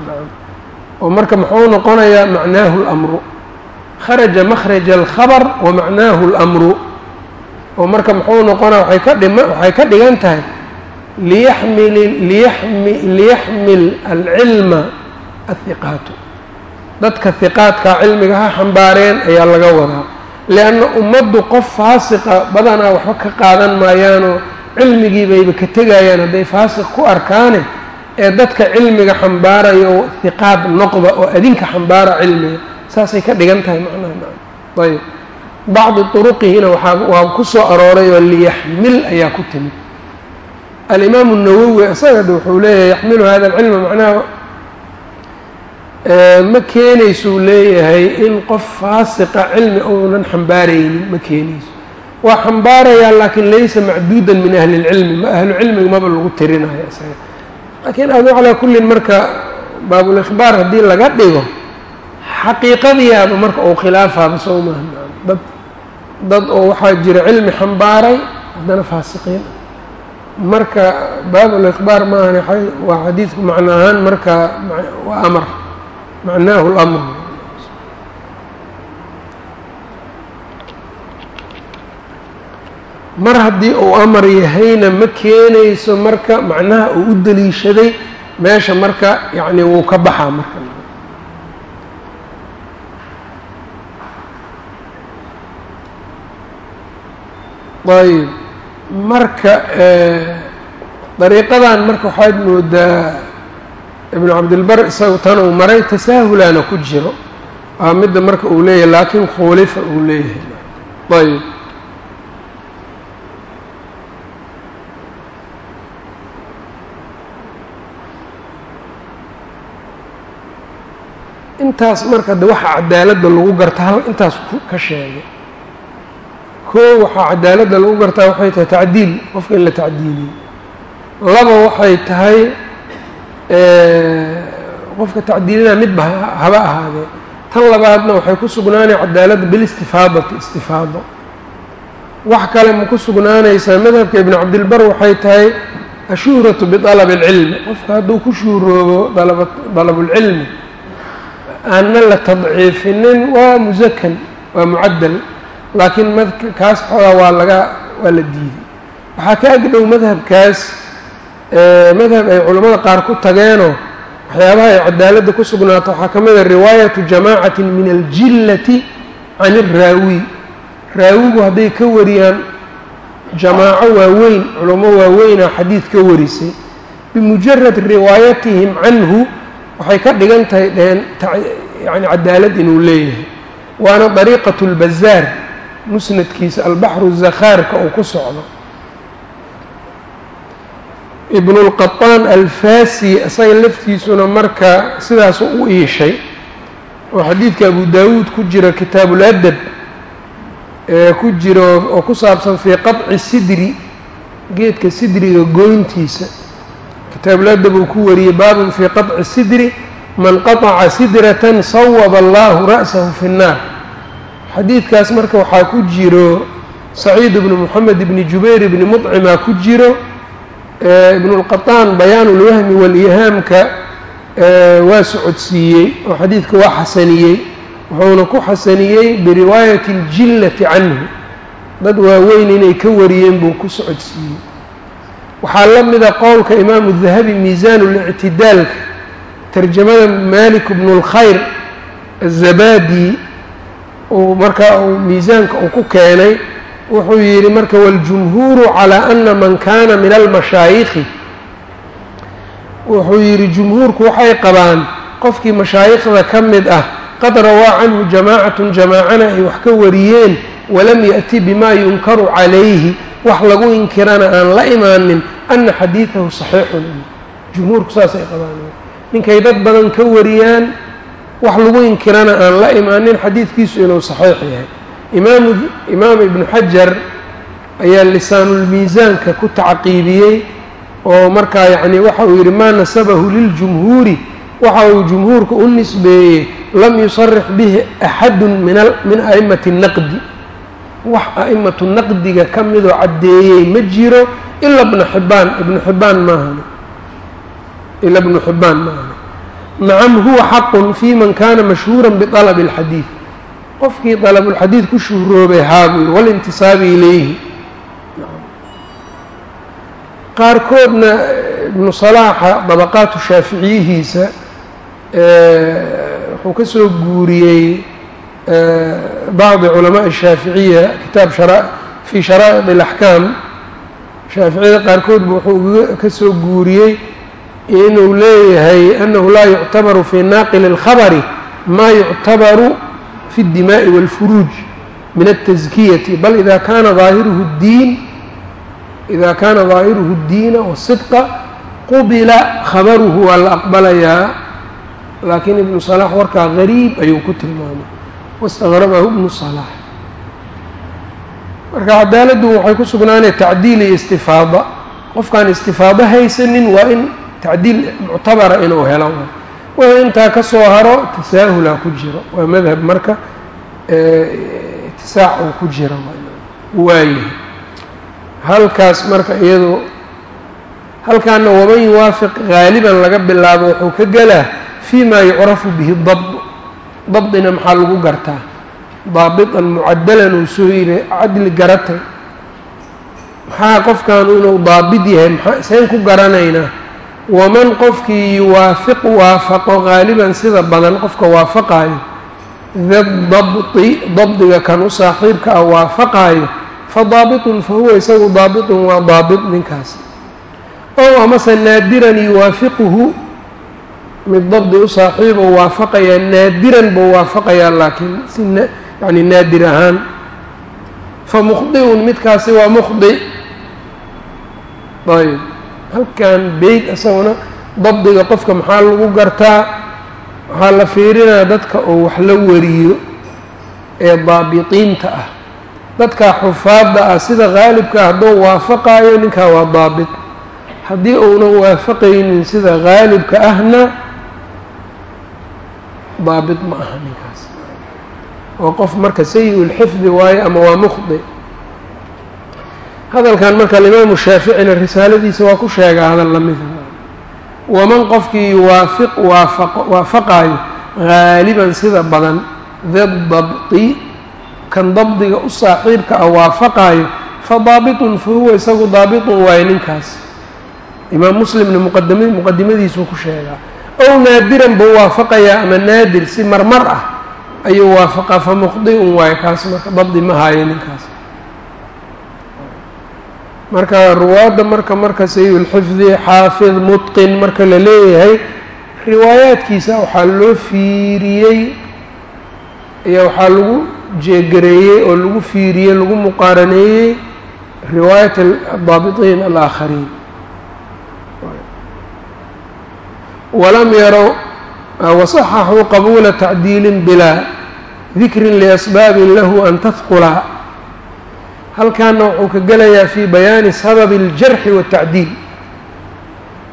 oo marka muxuu noqonayaa macnaahu اlamru kharaja makhraja alkhabar wa macnaahu اlamru oo marka muxuu noqonaya waay ka dhima waxay ka dhigan tahay liyaxmil liyami liyaxmil alcilma ahiqaatu dadka hiqaadkaa cilmiga ha xambaareen ayaa laga wadaa. Lianna ummaddu qof faasiqa badanaa waxba ka qaadan maayaanoo cilmigii bayba ka tegayaan hadday faasiq ku arkaane ee dadka cilmiga xambaarayo hiqaad noqda oo adinka xambaara cilmiga saasay ka dhigan tahay macnaha ayb bacdi uruqihina waa ku soo arooray oo liyaxmil ayaa ku timid. Alimaamu nawowi isaga d wuxuu leeyahay yaxmilu hada alcilma macnaha ma keenaysuu leeyahay in qof faasiqa cilmi uunan xambaaraynin ma keenayso waa xambaarayaa laakiin laysa macduudan min ahli اlcilmi ma ahlu cilmiga maba lagu tirinayo isaga. Laakiin adu calaa kullin marka baabulikhbaar haddii laga dhigo xaqiiqadiyaaba marka uu khilaafaaba soo maaha dad dad oo waxaa jira cilmi xambaaray haddana faasiqiin. Marka baabulikhbaar maahan waa xadiidku macno ahaan marka waa amar. Macnaahu lamr mar haddii uu amar yahayna ma keenayso marka macnaha uu u deliishaday meesha marka yacni wuu ka baxaa marka. Ayb marka dariiqadan marka waxaad moodaa ibnu cabdilbar isagu tan uu maray tasaahulaana ku jiro. Waa midda marka uu leeyahay laakiin khuulifa uu leeyahay. Ayb intaas marka de waxa cadaaladda lagu garta hal intaas ka sheegay koo waxaa cadaaladda lagu gartaa waxay tahay tacdiil qofka in la tacdiiliyo. Laba waxay tahay qofka tacdiilinaa midba haba ahaadee tan labaadna waxay ku sugnaanay cadaaladda bilistifaadati istifaado. Wax kale ma ku sugnaanaysaa madhabka ibnu cabdilbar waxay tahay ashuhratu biطalab اlcilmi qofka hadduu ku shuhroobo dalabulcilmi aanna la tadciifinin waa musakan waa mucadal laakiin madkaas xoogaa waa laga waa la diiday waxaa ka agdhow madhabkaas madhab ay culammada qaar ku tageenoo waxyaabaha ay cadaaladda ku sugnaato waxaa ka mid a riwaayatu jamaacati min aljillati can iraawi raawigu hadday ka wariyaan jamaaco waaweyn culamo waaweynaa xadiid ka warisay. Bimujarad riwaayatihim canhu waxay ka dhigan tahay dheheen yani cadaalad inuu leeyahay waana dariiqatu اlbazaar musnadkiisa albaxru zakhaarka uu ku socdo ibnu اlqaطaan alfasi isaga laftiisuna marka sidaasu u iishay oo xadiidka abu daawuud ku jira kitaabuladab ee ku jiro oo ku saabsan fii qaطci sidri geedka sidriga goyntiisa kitaabuladab uu ku wariyey baabun fii qaطci sidri man qaطca sidratan sawaba allahu ra'sahu fi الnaar xadiidkaas marka waxaa ku jiro saciid ibnu moxamed ibni jubayr ibni mudcimaa ku jiro ibnu اlqaطaan bayaan اlwahmi wاlihaamka waa socodsiiyey oo xadiidka waa xasaniyey wuxuuna ku xasaniyey biriwaayati اljillati canhu dad waaweyn inay ka wariyeen buu ku socodsiiyey waxaa la mida qowlka imaamu dahabi miisaan اlictidaalka tarjamada malik bnu اlkhayr azabadi uu markaa uu miisaanka uu ku keenay wuxuu yidhi marka waljumhuuru calaa ana man kana min almashaayikhi. Wuxuu yidhi jumhuurku waxay qabaan qofkii mashaayikhda ka mid ah qad rawaa canhu jamaacatu jamaacana ay wax ka wariyeen walam ya'ti bimaa yunkaru calayhi wax lagu inkirana aan la imaanin ana xadiidahu saxiixun. Jumhuurku saasay qabaan. Ninkay dad badan ka wariyaan wax lagu inkirana aan la imaanin xadiidkiisu inuu saxiix yahay. Imaamu imaam ibnu xajar ayaa lisaanulmiisaanka ku tacqiibiyey oo markaa yacni waxa uu yidhi maa nasabahu liljumhuuri waxa uu jumhuurka u nisbeeyey lam yusarix bihi axadun min a'imati naqdi wax a'imatu naqdiga ka midoo caddeeyey ma jiro ila bna xibbaan ibnu xibbaan maahana ila bnu xibbaan maahana nacam huwa xaqun fi man kana mashhuura biطalabi اlxadiid qofkii dalabulxadiid ku shuhroobay haa buu yidhi walintisaabi ilayhi. Qaarkoodna ibnu salaaxa dabaqaatu shaaficiyihiisa wuxuu ka soo guuriyey bacdi culamaءi الshaaficiya kitaab fii sharaa'id اlaxkaam shaaficiyada qaarkoodba wuxuu ka soo guuriyey inuu leeyahay anahu laa yuctabaru fii naaqili اlkhabari ma yuctabaru fi اdimaaءi wاlfuruuj min الtaskiyati bal ida kana ظaahiruhu الdiin ida kaana daahiruhu اdiina wasidqa qubila khabaruhu waa la aqbalayaa laakiin ibnu salaax warkaa gariib ayuu ku tilmaamay wastaqrabahu ibnu salaax marka cadaaladdu waxay ku sugnaanaya tacdiil iyo istifaada. Qofkaan istifaado haysanin waa in tacdiil muctabara inuu helo. Waa intaa ka soo haro tasaahulaa ku jiro. Waa madhab marka itisaac uu ku jira waayahay halkaas marka iyado halkaana waman yuwaafiq haaliban laga bilaabo wuxuu ka gelaa fii ma yucrafu bihi dabd dabdina maxaa lagu gartaa? Daabitan mucadalan uu soo yiri cadli garatay. Maxaa qofkan inuu daabid yahay? Maxaa seen ku garanaynaa? Waman qofkii yuwaafiq waafaqo haaliban sida badan qofka waafaqaayo dadabti dabdiga kan u saaxiibka ah waafaqaayo fa daabitun fa isagu daabitun waa daabit ninkaas. Ow amase naadiran yuwaafiquhu mid dabdi u saaxiibo waafaqayaa naadiran buu waafaqayaa laakiin si yani naadir ahaan. Fa mukhdiun midkaasi waa mukhdi. Ayb halkan beyd isaguna dabdiga qofka maxaa lagu gartaa? Waxaa la fiirinaya dadka oo wax la wariyo ee daabitiinta ah. Dadka xufaadda ah sida qaalibka hadduu waafaqaayo ninkaa waa daabit. Haddii uunan waafaqaynin sida qaalibka ahna daabit ma aha ninkaas. Oo qof marka sayi-ulxifdi waayo ama waa mukhdi. Hadalkan marka alimaamu shaaficina risaaladiisa waa ku sheegaa hadal lamida waman qofkii waafaq waafaqaayo haaliban sida badan dadabti kan dabdiga u saaxiibka ah waafaqaayo fa daabitun fa isagu daabitun waayo ninkaas. Imaam muslimna muqadimadiisuu ku sheegaa ow naadiran buu waafaqayaa ama naadir si marmar ah ayuu waafaqaa fa mukhdi-un waayo kaas marka dabdi ma haayo ninkaas. Marka ruwaadda marka marka sayidulxifdi xaafid mutqin marka la leeyahay riwaayaadkiisa waxaa loo fiiriyey ayaa waxaa lagu jeegareeyey oo lagu fiiriyey lagu muqaaraneeyey riwaayat adaabitiin alaakhariin walam yarow wasaxaxuu qabuula tacdiilin bilaa dikrin liasbaabin lahu an tadqula halkaana wuxuu ka gelayaa fii bayaani sababi aljarxi waatacdiil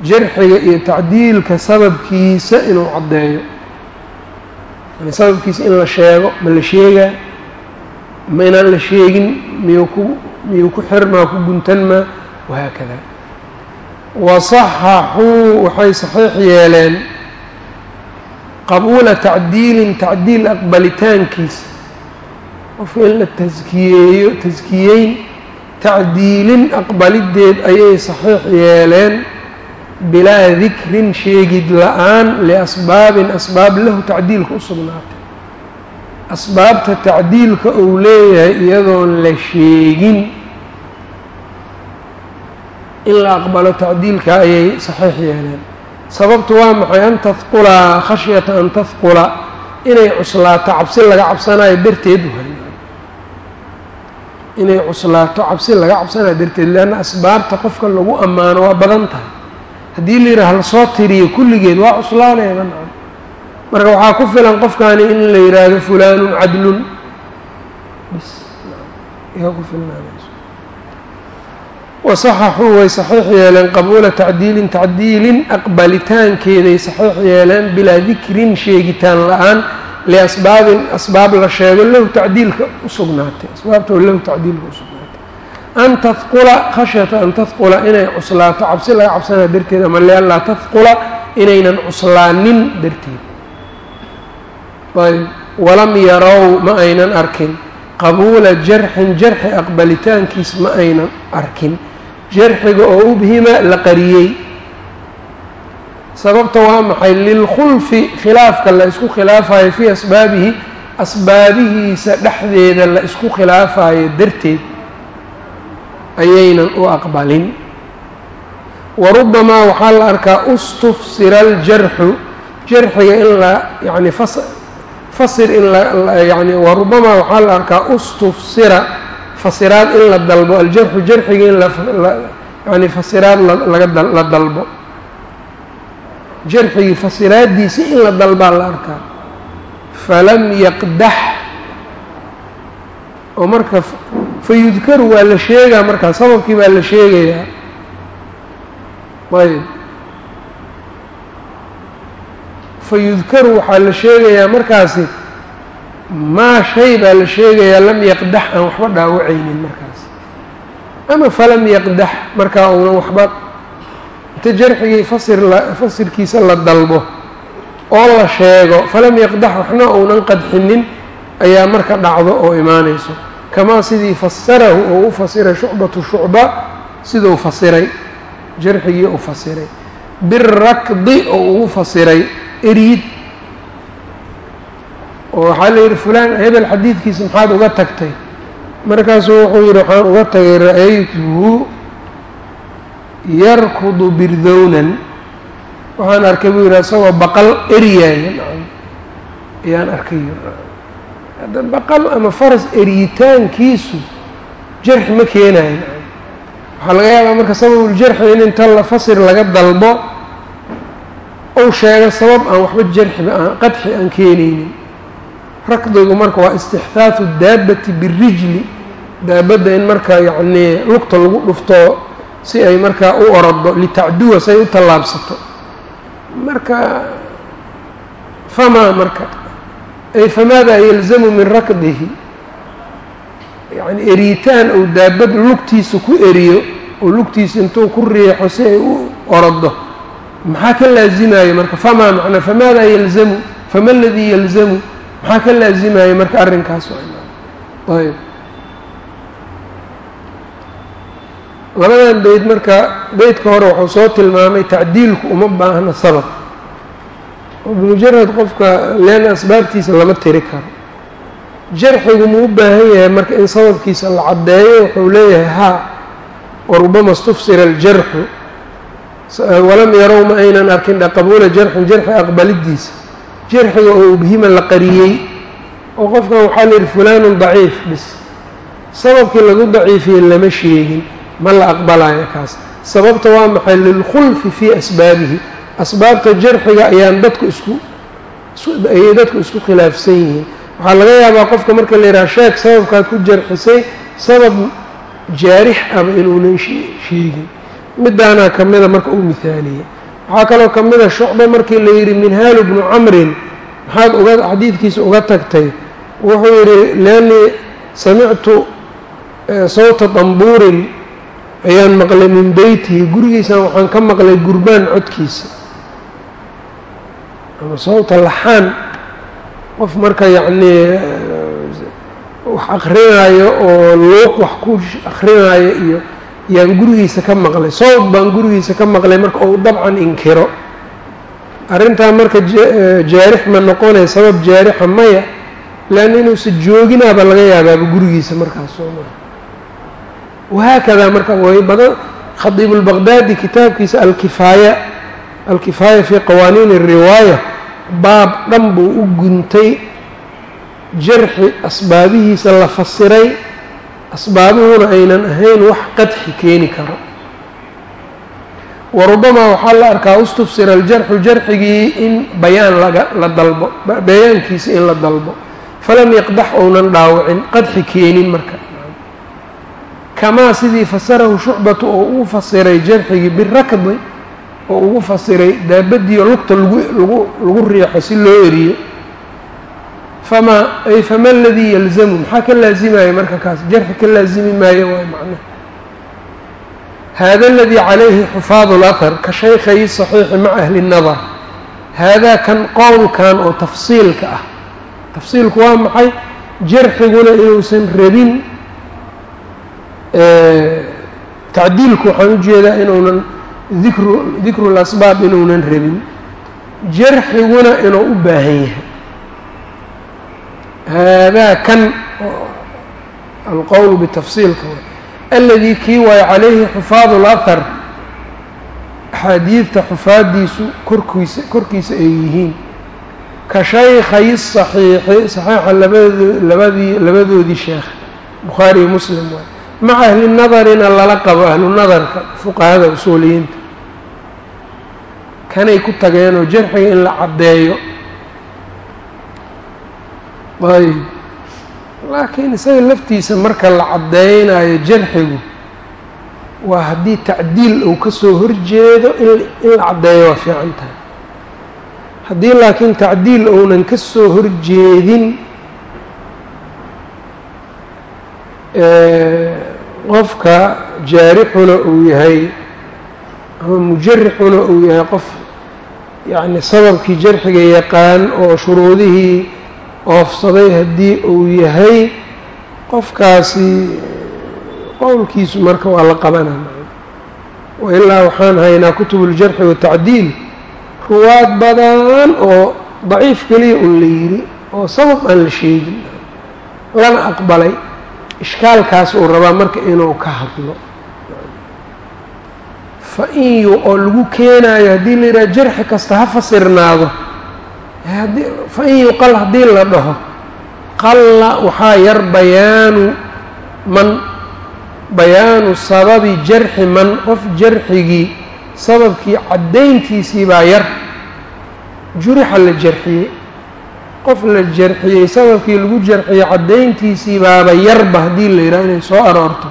jarxiga iyo tacdiilka sababkiisa inuu caddeeyo. Yani sababkiisa in la sheego ma la sheegaa ma inaan la sheegin miyuu ku miyuu ku xirmaa ku guntanmaa wahaakada wasaxaxuu waxay saxiix yeeleen. Qabuula tacdiilin tacdiil aqbalitaankiisa qofka in la taskiyeeyo taskiyeyn tacdiilin aqbalideed ayay saxiix yeeleen. Bilaa dikrin sheegid la'aan liasbaabin asbaab lahu tacdiilka u sugnaatay. Asbaabta tacdiilka uu leeyahay iyadoon la sheegin in la aqbalo tacdiilka ayay saxiix yeeleen. Sababtu waa maxay? An tadqula khashyata an tadqula inay cuslaato cabsi laga cabsanayo darteed inay cuslaato cabsi laga cabsanayo darteed leanna asbaabta qofka lagu ammaano waa badan tahay. Haddii la yidhaha la soo tiriyo kulligeed waa cuslaanaya mancan marka waxaa ku filan qofkani in la yidhaahdo fulaanun cadlun. Bis yaa ku filnaanayso wasaxaxuu way saxiix yeeleen qabuula tacdiilin tacdiilin aqbalitaankeeday saxiix yeeleen bilaa dikrin sheegitaan la'aan liasbaabin asbaab la sheego lahu tacdiilka u sugnaatay asbaabtoo lahu tacdiilka u sugnaatay. An tadqula khashyata an tadqula inay cuslaato cabsi laga cabsanaya darteed ama lianlaa tadqula inaynan cuslaanin darteed. Ayb walam yarow ma aynan arkin. Qabuula jarxin jarxi aqbalitaankiis ma aynan arkin jarxiga oo ubhima la qariyey. Sababta waa maxay? Lilkhulfi khilaafka la isku khilaafayo fii asbaabihi asbaabihiisa dhexdeeda la isku khilaafayo darteed ayaynan u aqbalin. Warubamaa waxaa la arkaa ustufsira aljarxu jarxiga in la yani fas fasir in la yani warubamaa waxaa la arkaa ustufsira fasiraad in la dalbo aljarxu jarxiga in yani fasiraad laga la dalbo. Jarxigii fasiraaddiisi in la dalbaa la arkaa. Falam yaqdax. Oo marka fayudkaru waa la sheegaa markaa sababkii baa la sheegayaa. Ayb fayudkaru waxaa la sheegayaa markaasi maa shay baa la sheegayaa lam yaqdax aan waxba dhaawacaynin markaas. Ama falam yaqdax markaa uunan waxba inta jarxigii fasir fasirkiisa la dalbo oo la sheego falam yaqdax waxna uunan qadxinin ayaa marka dhacdo oo imaanayso. Kamaa sidii fasarahu oo u fasiray shucbatu shucba siduu fasiray jarxigii uu fasiray. Birakdi oo ugu fasiray eriid oo waxaa la yidhi fulaan hebel xadiidkiisa maxaad uga tagtay? Markaasuu wuxuu yidhi waxaan uga tagay ra'aytuhu yarkudu birdownan. Waxaan arkay buu yidhi isagoo baqal eryaaya ayaan arkay hadda baqal ama faras eryitaankiisu jarxi ma keenayo. Waxaa laga yaabaa marka sababuljarxi in inta la fasir laga dalbo ou sheego sabab aan waxba jarxiba qadxi aan keenaynin rakdigu marka waa istixhaafu daabati birijli daabadda in marka yacnii lugta lagu dhufto si ay markaa u orado litacduwa si ay u tallaabsato. Marka famaa marka? Ay famaada yalzamu min rakdihi yacni eriitaan ou daabad lugtiisa ku eriyo oo lugtiisa intuu ku riixo si ay u orado maxaa ka laazimayo marka? Famaa macnaa? Famaada yalzamu? Fama aladii yalzamu maxaa ka laazimayo marka arrinkaas ayb labadan beyd marka beydka hore wuxuu soo tilmaamay tacdiilku uma baahna sabab. Oo bimujarad qofka leanna asbaabtiisa lama tiri karo. Jarxigu mu baahan yahay marka in sababkiisa la caddeeyo wuxuu leeyahay haa warubama istufsira aljarxu walam yarow ma aynan arkin qabuula jarxin jarxi aqbalidiisa jarxiga oo ubhima la qariyey oo qofkan waxaa la yidhi fulaanun daciif bis. Sababkii lagu daciifiyey lama sheegin ma la aqbalayo kaas. Sababta waa maxay? Lilkhulfi fii asbaabihi. Asbaabta jarxiga ayaan dadku isku ayay dadku isku khilaafsan yihiin. Waxaa laga yaabaa qofka marka la yidhaha sheeg sababkaad ku jarxisay sabab jaarix aba inuunan sheegin. Midaanaa ka mida marka uu mihaaliyey waxaa kaloo ka mida shucba markii la yidhi minhaalu bnu camrin maxaad uga xadiidkiisa uga tagtay? Wuxuu yidhi liannii samictu sawta dambuurin ayaan maqlay min beytihi gurigiisan waxaan ka maqlay gurbaan codkiisa. Ama sawta laxaan qof marka yacnii wax akrinaayo oo luuq wax ku akrinaayo iyo yaan gurigiisa ka maqlay sawt baan gurigiisa ka maqlay marka ou dabcan inkiro. Arrintaa marka jaarix ma noqonaya sabab jaarixa maya leanna inuusa jooginaaba laga yaabaaba gurigiisa markaas soo mara. Wahaakadaa marka way badan khadiibulbaqdaadi kitaabkiisa alkifaaya alkifaaya fii qawaaniin الriwaaya baab dhan buu u guntay jarxi asbaabihiisa la fasiray asbaabuhuna aynan ahayn wax qadxi keeni karo. Warubamaa waxaa la arkaa istufsira aljarxu jarxigii in bayaan laga la dalbo bayaankiisa in la dalbo. Falam yaqdax ounan dhaawicin qadxi keenin marka. Kamaa sidii fasarahu shucbatu oo uu fasiray jarxigii birakdi oo ugu fasiray daabadiio lugta lagu lagu lagu riixo si loo eriyo famaa ay fama aladii yalzamu maxaa ka laazimaya marka kaas jarxi ka laazimi maayo waay macnaha hada aladii calayhi xufaadu اlahar ka shaykhayi saxiixi maca ahli الnadar haadaa kan qowlkan oo tafsiilka ah tafsiilku waa maxay jarxiguna inuusan rabin tacdiilku waxaan ujeedaa inuunan dikru dikru lasbaab inuunan rabin jarxiguna inuu u baahan yahay haadaa kan alqowl bitafsiilka aladii kii waayo calayhi xufaadu اlahar axaadiidta xufaaddiisu korkiisa korkiisa ay yihiin ka shaykhay saxiixi saxiixa labadii labadoodii sheekh bukhaariyo muslim waay maca ahli nadarina lala qabo ahlu nadarka fuqahada usuuliyiinta kanay ku tageenoo jarxiga in la caddeeyo ayb. Laakiin isaga laftiisa marka la caddeynayo jarxigu waa haddii tacdiil uu ka soo horjeedo in la caddeeyo waa fiican tahay. Haddii laakiin tacdiil uunan ka soo horjeedin qofka jaarixuna uu yahay ama mujarixuna uu yahay qof yacni sababkii jarxiga yaqaan oo shuruudihii oofsaday haddii uu yahay qofkaasi qowlkiisu marka waa la qabanana wailaa waxaan haynaa kutubu uljarxi watacdiil ruwaad badan oo daciif keliya un la yidhi oo sabab aan la sheegin lana aqbalay. Ishkaalkaas uu rabaa marka inuu ka hadlo. Fa oo lagu keenaayo haddii la yidhaha jarxi kasta ha fasirnaado fa in yuqal haddii la dhaho qalla waxaa yar bayaanu man bayaanu sababi jarxi man qof jarxigii sababkii caddayntiisii baa yar. Jurixa la jarxiyey qof la jarxiyey sababkii lagu jarxiyey caddayntiisii baaba yarba haddii la yidhaha inay soo aroorto.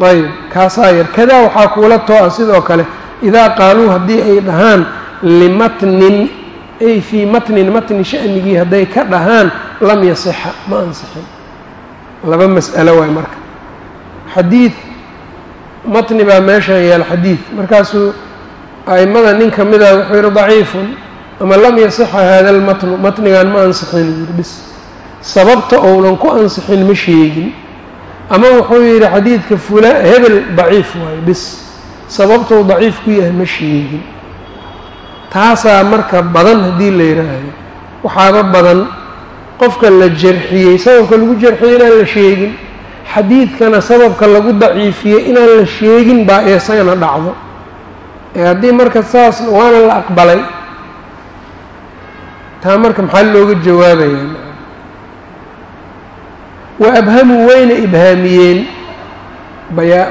Ayb kaasaa yar. Kadaa waxaa kuula too ah sidoo kale idaa qaaluu haddii ay dhahaan limatnin ay fii matnin matni sha'nigii hadday ka dhahaan lam yasixa ma ansixin. Laba mas'alo waay marka. Xadiid matni baa meeshan yaal xadiid. Markaasuu a'immada nin ka mida wuxuu yihi daciifun ama lam yasixa hada almatnu matnigan ma ansixin yiri bis. Sababta ounan ku ansixin ma sheegin. Ama wuxuu yidhi xadiidka fula hebel daciif waayo bis. Sababtou daciif ku yahay ma sheegin taasaa marka badan haddii la yidhaahdo waxaaba badan qofka la jarxiyey sababka lagu jarxiyey inaan la sheegin xadiidkana sababka lagu daciifiyey inaan la sheegin baa isagana dhacdo. Ee haddii marka saas waana la aqbalay taa marka maxaa looga jawaabayaa wa abhamuu wayna ibhaamiyeen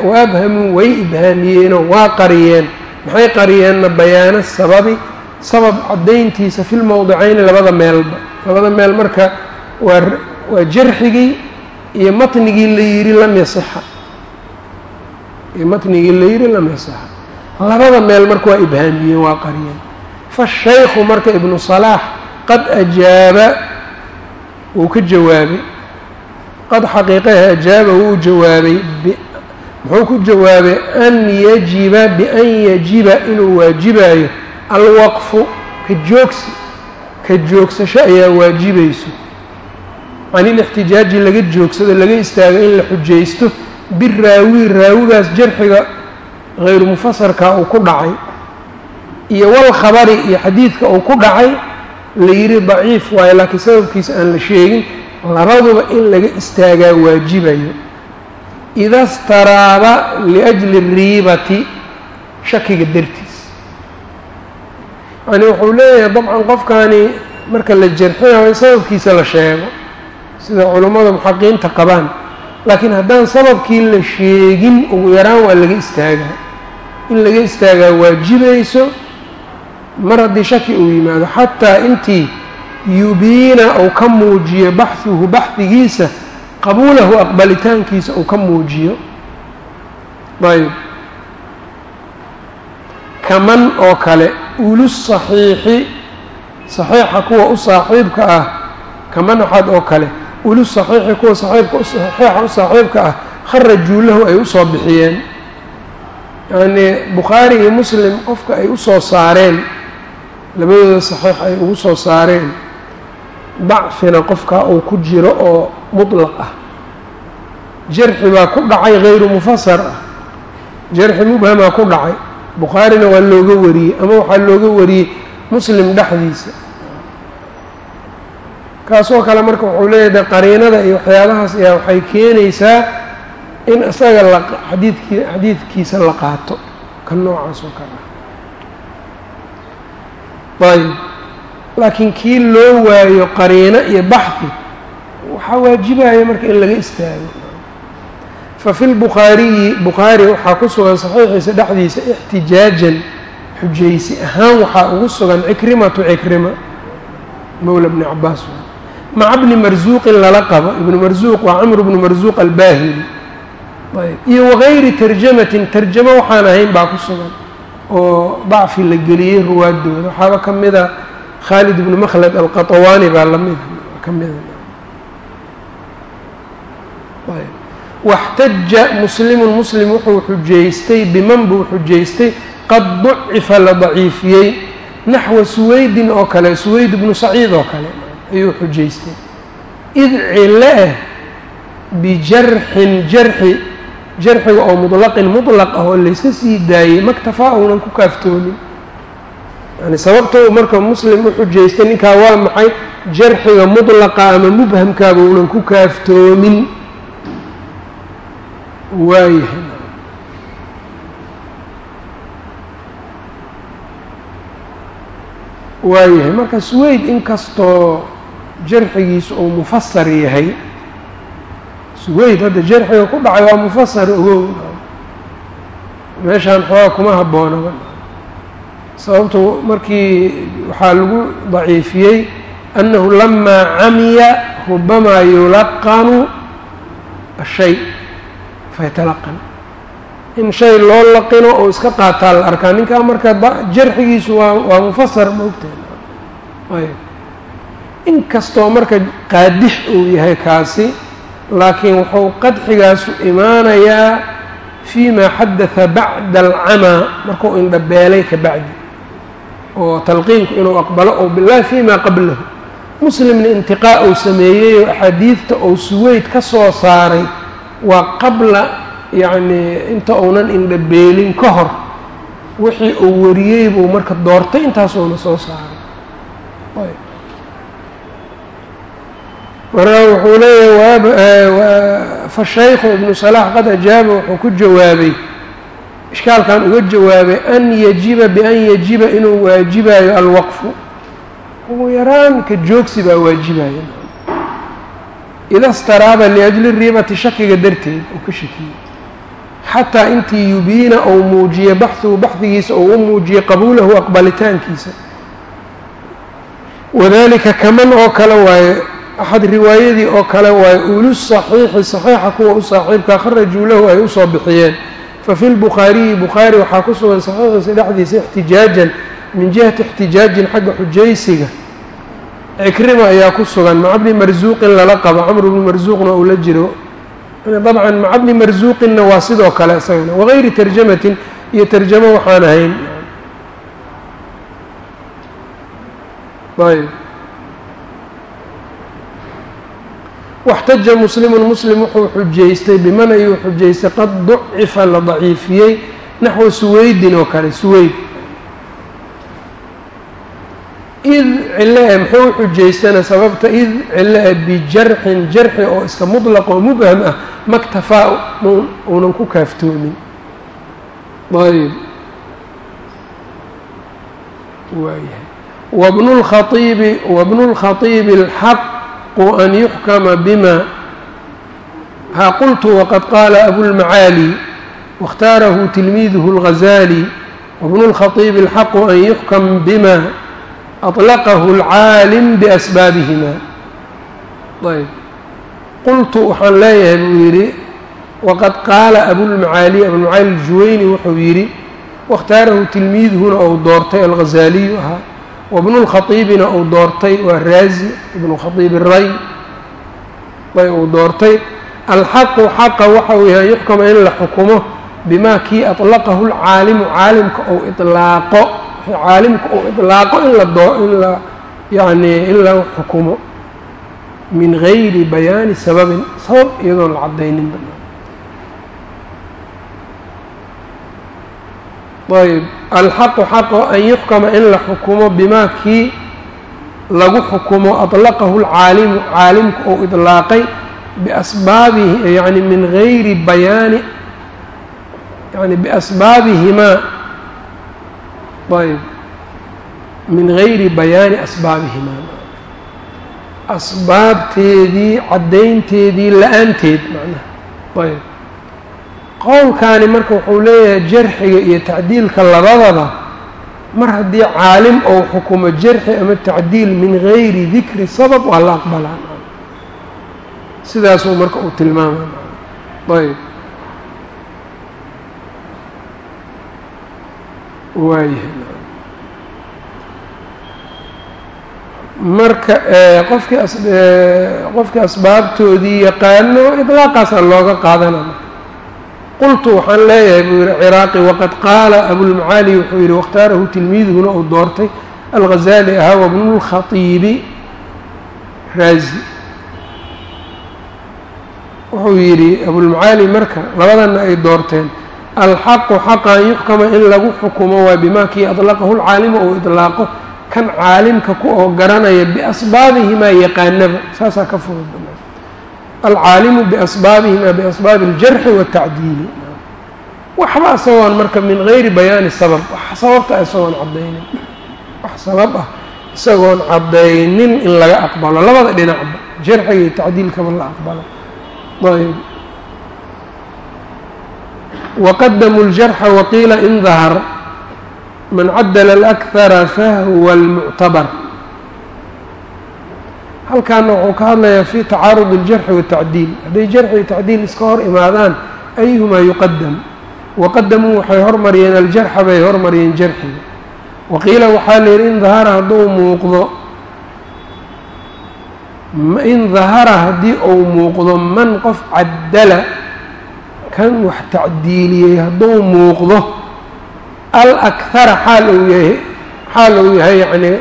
wa abhamuu way ibhaamiyeenoo waa qariyeen maxay qariyeenna bayaano sababi sabab caddayntiisa fi lmowdicayni labada meelba labada meel marka waa waa jarxigii iyo matnigii la yidhi lam yasixa iyo matnigii la yidhi lam yasixa labada meel marka waa ibhaamiyeen waa qariyeen. Fashaykhu marka ibnu salaax qad ajaaba wuu ka jawaabay. Qad xaqiiqaha ajaaba wuu jawaabay muxuu ku jawaabay an yajiba bian yajiba inuu waajibayo alwaqfu ka joogsi ka joogsasho ayaa waajibayso can ilixtijaaji laga joogsado laga istaago in la xujaysto biraawi raawigaas jarxiga hayru mufasarka uu ku dhacay iyo walkhabari iyo xadiidka uu ku dhacay la yidhi daciif waayo laakiin sababkiisa aan la sheegin labaduba in laga istaagaa waajibayo ida staraaba liajli riibati shakiga dartiis yani wuxuu leeyahay dabcan qofkani marka la jarxinayo in sababkiisa la sheego sida culummada muxaqiinta qabaan laakiin haddaan sababkii la sheegin ugu yaraan waa laga istaagaa in laga istaagaa waajibayso mar haddii shaki uu yimaado xataa intii yubiina uu ka muujiyo baxhuhu baxdigiisa qabuulahu aqbalitaankiisa uu ka muujiyo. Ayb kaman oo kale ulusaxiixi saxiixa kuwa u saaxiibka ah. Kaman axad oo kale ulusaxiixi kuwa saxiibka saxiixa u saaxiibka ah kharajuu lahu ay u soo bixiyeen. Yacnii bukhaari iyo muslim qofka ay u soo saareen labadooda saxiix ay ugu soo saareen. Dacfina qofkaa uu ku jiro oo mutlaq ah jarxi baa ku dhacay hayru mufasar ah. Jarxi mubhamaa ku dhacay. Bukhaarina waa looga wariyey ama waxaa looga wariyey muslim dhexdiisa. Kaasoo kale marka wuxuu leeyahay de qariinada iyo waxyaabahaas ayaa waxay keenaysaa in isaga la xadiidkii xadiidkiisa la qaato ka noocaas oo kale. Ah ayb laakiin kii loo waayo qariino iyo baxdi wax waxaa waajibaya marka in laga istaago fafi lbukhaariyi bukhaari waxaa ku sugan saxiixiisa dhexdiisa ixtijaajan xujaysi ahaan waxaa ugu sugan cikrimatu cikrima mowla bni cabaas maca bni marsuuqin lala qabo ibnu marsuuq waa camr bnu marsuuq albaahili. Ayb. Iyo wagayri tarjamatin tarjamo waxaan ahayn baa ku sugan oo dacfi la geliyey ruwaadooda waxaaba ka mida khaalid ibnu makhlad alqatawaani baa waxtaja muslimun muslim wuxuu xujaystay biman buu xujaystay qad ducifa la daciifiyey naxwa suweydin oo kale suweyd ibnu saciid oo kale ayuu xujaystay id cilo bijarxin jarxi jarxiga oo mutlaqin mutlaq ah oo layska sii daayey maktafaa uunan ku kaaftoomin yani sababta uu marka muslim u xujaystay ninkaa waa maxay jarxiga mutlaqa ama mubhamkaaba uunan ku kaaftoomin waayahay. Waayahay. Marka suweyd inkastoo jarxigiisu uu mufasar yahay suweyd hadda jarxiga ku dhacay waa mufasar ogow. Meeshaan xoogaa kuma habboonaba sababtu markii waxaa lagu daciifiyey annahu lamaa camiya rubamaa yulaqanu ashay fayatalaqan in shay loo laqino oo iska qaataa la arkaa ninkaa marka jarxigiisu waa waa mufasar maogtahay ayb. Inkastoo marka qaadix uu yahay kaasi laakiin wuxuu qadxigaasu imaanayaa fii maa xadatha bacda alcamaa markuu indhabeelay ka bacdi oo talqiinku inuu aqbalo ou bilahi fii maa qablahu. Muslimna intiqaa uu sameeyey oo axaadiidta uu suweyd ka soo saaray waa qabla yacnii inta uunan indhabeelin ka hor wixii uu wariyey buu marka doortay intaasuuna soo saaray. Markaa wuxuu leeyahay fashaykhu ibnu salaax qad ajaaba wuxuu ku jawaabay. Ishkaalkan uga jawaabay an yajiba bian yajiba inuu waajibayo alwaqfu. Ugu yaraan ka joogsi baa waajibaya ida staraaba liajli riibati shakiga darteed uu ka shakiyey xataa intii yubiina ou muujiye baxhuhu baxdigiisa ou u muujiye qabuulahu aqbalitaankiisa wadalika kaman oo kale waaye axad riwaayadii oo kale waaye ulu saxiixi saxiixa kuwa u saaxiibka kharajuu lahu ay u soo bixiyeen fafi lbukhaariyi bukhaari waxaa ku sugan saxiixiisa dhexdiisa ixtijaajan min jihati ixtijaajin xagga xujaysiga cikrima ayaa ku sugan. Maca bni marsuuqin lala qabo. Camr bni marsuuqna uu la jiro. Dabcan maca bni marsuuqinna waa sidoo kale isagana. Wagayri tarjamatin iyo tarjamo waxaan ahayn. Ayb. Waxtaja muslimun muslim wuxuu xujaystay biman ayuu xujaystay qad ducifa la daciifiyey naxwa suweydin oo kale suweyd id cilo e muxuu xujaystana sababta id cilo e bijarxin jarxi oo iska mutlaq oo mubham ah maktafaa uunan ku kaaftoomin. Ayb waayahay wabnu lkhaiibi wabnu lkhaiibi alxaqu an yuxkama bima. Ha qultu waqad qaala abulmacaali waاkhtaarahu tilmiiduhu اlghazali wabnu lkhaiibi alxaqu an yuxkam bima aطlaqahu اlcaalim biasbaabihima ayb qultu waxaan leeyahay buu yidhi waqad qaala abulmacaali abulmacaali aljuwayni wuxuu yidhi waاkhtaarahu tilmiiduhuna ou doortay alghazaaliyu ahaa wabnu lkhaiibina uu doortay waa raazi ibnu khaiib ray ay uu doortay alxaqu xaqa waxa uu yahay yuxkama in la xukumo bimaa kii aطlaqahu lcaalimu caalimka ou ilaaqo caalimka uu ilaaqo in la doo in la yacni in la xukumo min gayri bayaani sababin sabab iyadoon la caddaynin ayb alxaqu xaqo an yuxkama in la xukumo bimaa kii lagu xukumo aطlaqahu lcaalimu caalimka ou idlaaqay biasbaabihi yani min gayri bayaani yani biasbaabihimaa ayb min gayri bayaani asbaabihimaa asbaabteedii caddaynteedii la'aanteed macnaha ayb qowlkaani marka wuxuu leeyahay jarxiga iyo tacdiilka labadaba mar haddii caalim ou xukumo jarxi ama tacdiil min gayri dikri sabab waa la aqbalaa sidaasuu marka uu tilmaamay ayb waayahay marka qofkii qofkii asbaabtoodii yaqaano idlaaqaasaa looga qaadanaya qultu waxaan leeyahay buu yihi ciraaqi waqad qaala abulmacaali wuxuu yihi wakhtaarahu tilmiiduhuna uu doortay alghazaali ahaa wabnulkhatiibi raazi. Wuxuu yidhi abulmacaali marka labadana ay doorteen alxaqu an yuxkama in lagu xukumo waa bimaa kii adlaqahu lcaalimu ou idlaaqo kan caalimka ku oo garanaya biasbaabihimaa yaqaanaba saasaa ka fudud alcaalimu biasbaabihimaa biasbaabi aljarxi waatacdiili waxba isagoon marka min gayri bayaani sabab wax sababta isagoon caddaynin. Wax sabab ah isagoon caddaynin in laga aqbalo labada dhinacba jarxiga iyo tacdiilkaba la aqbalo. Ayb waqadamu ljarxa waqiila in dahar man cadala alakthara fahuwa almuctabar halkaana wuxuu ka hadlayaa fi tacaarud aljarxi waatacdiil hadday jarxi iyo tacdiil iska hor imaadaan ayuhumaa yuqadam waqadamuu waxay hormariyeen aljarxa bay hormariyeen jarxiga waqiila waxaa la yidhi in dahara hadduu muuqdo in dahara haddii uu muuqdo man qof cadala kan wax tacdiiliyey hadduu muuqdo alakhara xaal uu yahay xaal uu yahay yacnii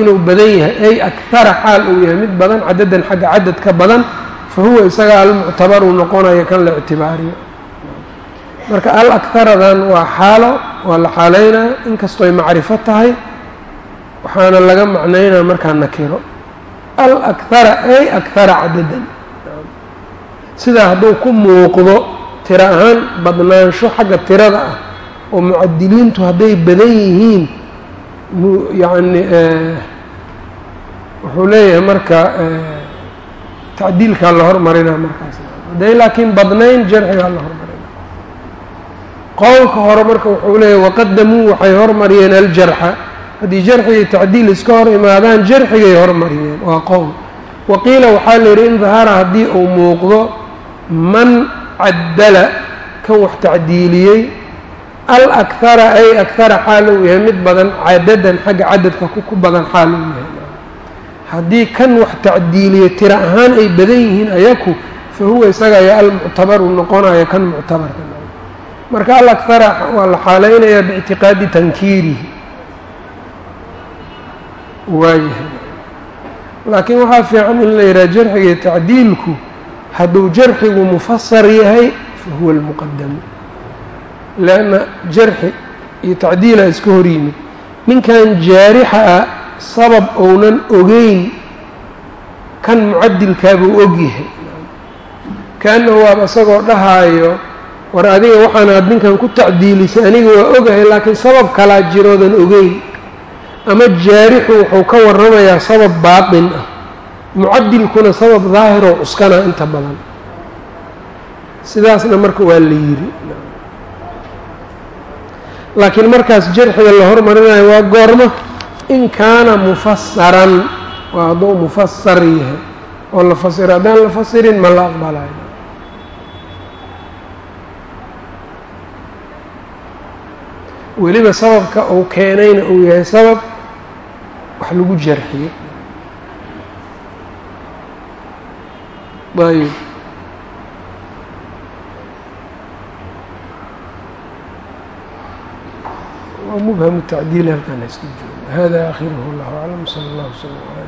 inuu badan yahay ay akhara xaal uu yahay mid badan cadadan xagga cadadka badan fa huwa isaga almuctabaru noqonaya kan la ictibaariyo. Marka al akharadan waa xaalo waa la xaaleynaya inkastooy macrifo tahay waxaana laga macnaynaya markaa nakiro. Al akhara ay akhara cadadan sidaa hadduu ku muuqdo tiro ahaan badnaansho xagga tirada ah oo mucadiliintu hadday badan yihiin yacni wuxuu leeyahay marka tacdiilkaa la hormarinaa markaas. Hadday laakiin badnayn jarxigaa la hormarina. Qowlka hore marka wuxuu leeyahay waqadamuu waxay hormariyeen aljarxa. Haddii jarxi iyo tacdiil iska hor imaadaan jarxigay hormariyeen waa qowl. Waqiila waxaa la yidhi in dahara haddii uu muuqdo man cadala kan wax tacdiiliyey alakhara ay akhara xaal uu yahay mid badan cadadan xagga cadadka ku badan xaal uu yahay. Haddii kan wax tacdiiliye tiro ahaan ay badan yihiin ayaku fa huwa isaga ayaa almuctabaru noqonaya kan muctabarka marka alakhara waa la xaaleynayaa biictiqaadi tankiirihi. Waayahay. Laakiin waxaa fiican in la yidhaha jarxiga tacdiilku hadduu jarxigu mufasar yahay fa huwa almuqadamu leanna jarxi iyo tacdiila iska hor yimid. Ninkan jaarixa ah sabab ounan ogeyn kan mucadilkaabuu ogyahay kaannahu waaba isagoo dhahaayo war adiga waxaan aad ninkan ku tacdiilisay aniga waa ogahay laakiin sabab kalaa jiroodan ogeyn. Ama jaarixu wuxuu ka warramayaa sabab baatin ah mucadilkuna sabab daahiroo cuskana inta badan. Sidaasna marka waa la yidhi. Laakiin markaas jarxiga la hormarinayo waa goormo in kaana mufasaran waa hadduu mufasar yahay. Oo la fasiro haddaan la fasirin ma la aqbalayo weliba sababka uu keenayna uu yahay sabab wax lagu jarxiyo ayb mubham tacdiil halkaan ha isku joogo hada akhiruh allahu aclam sala allah sala ala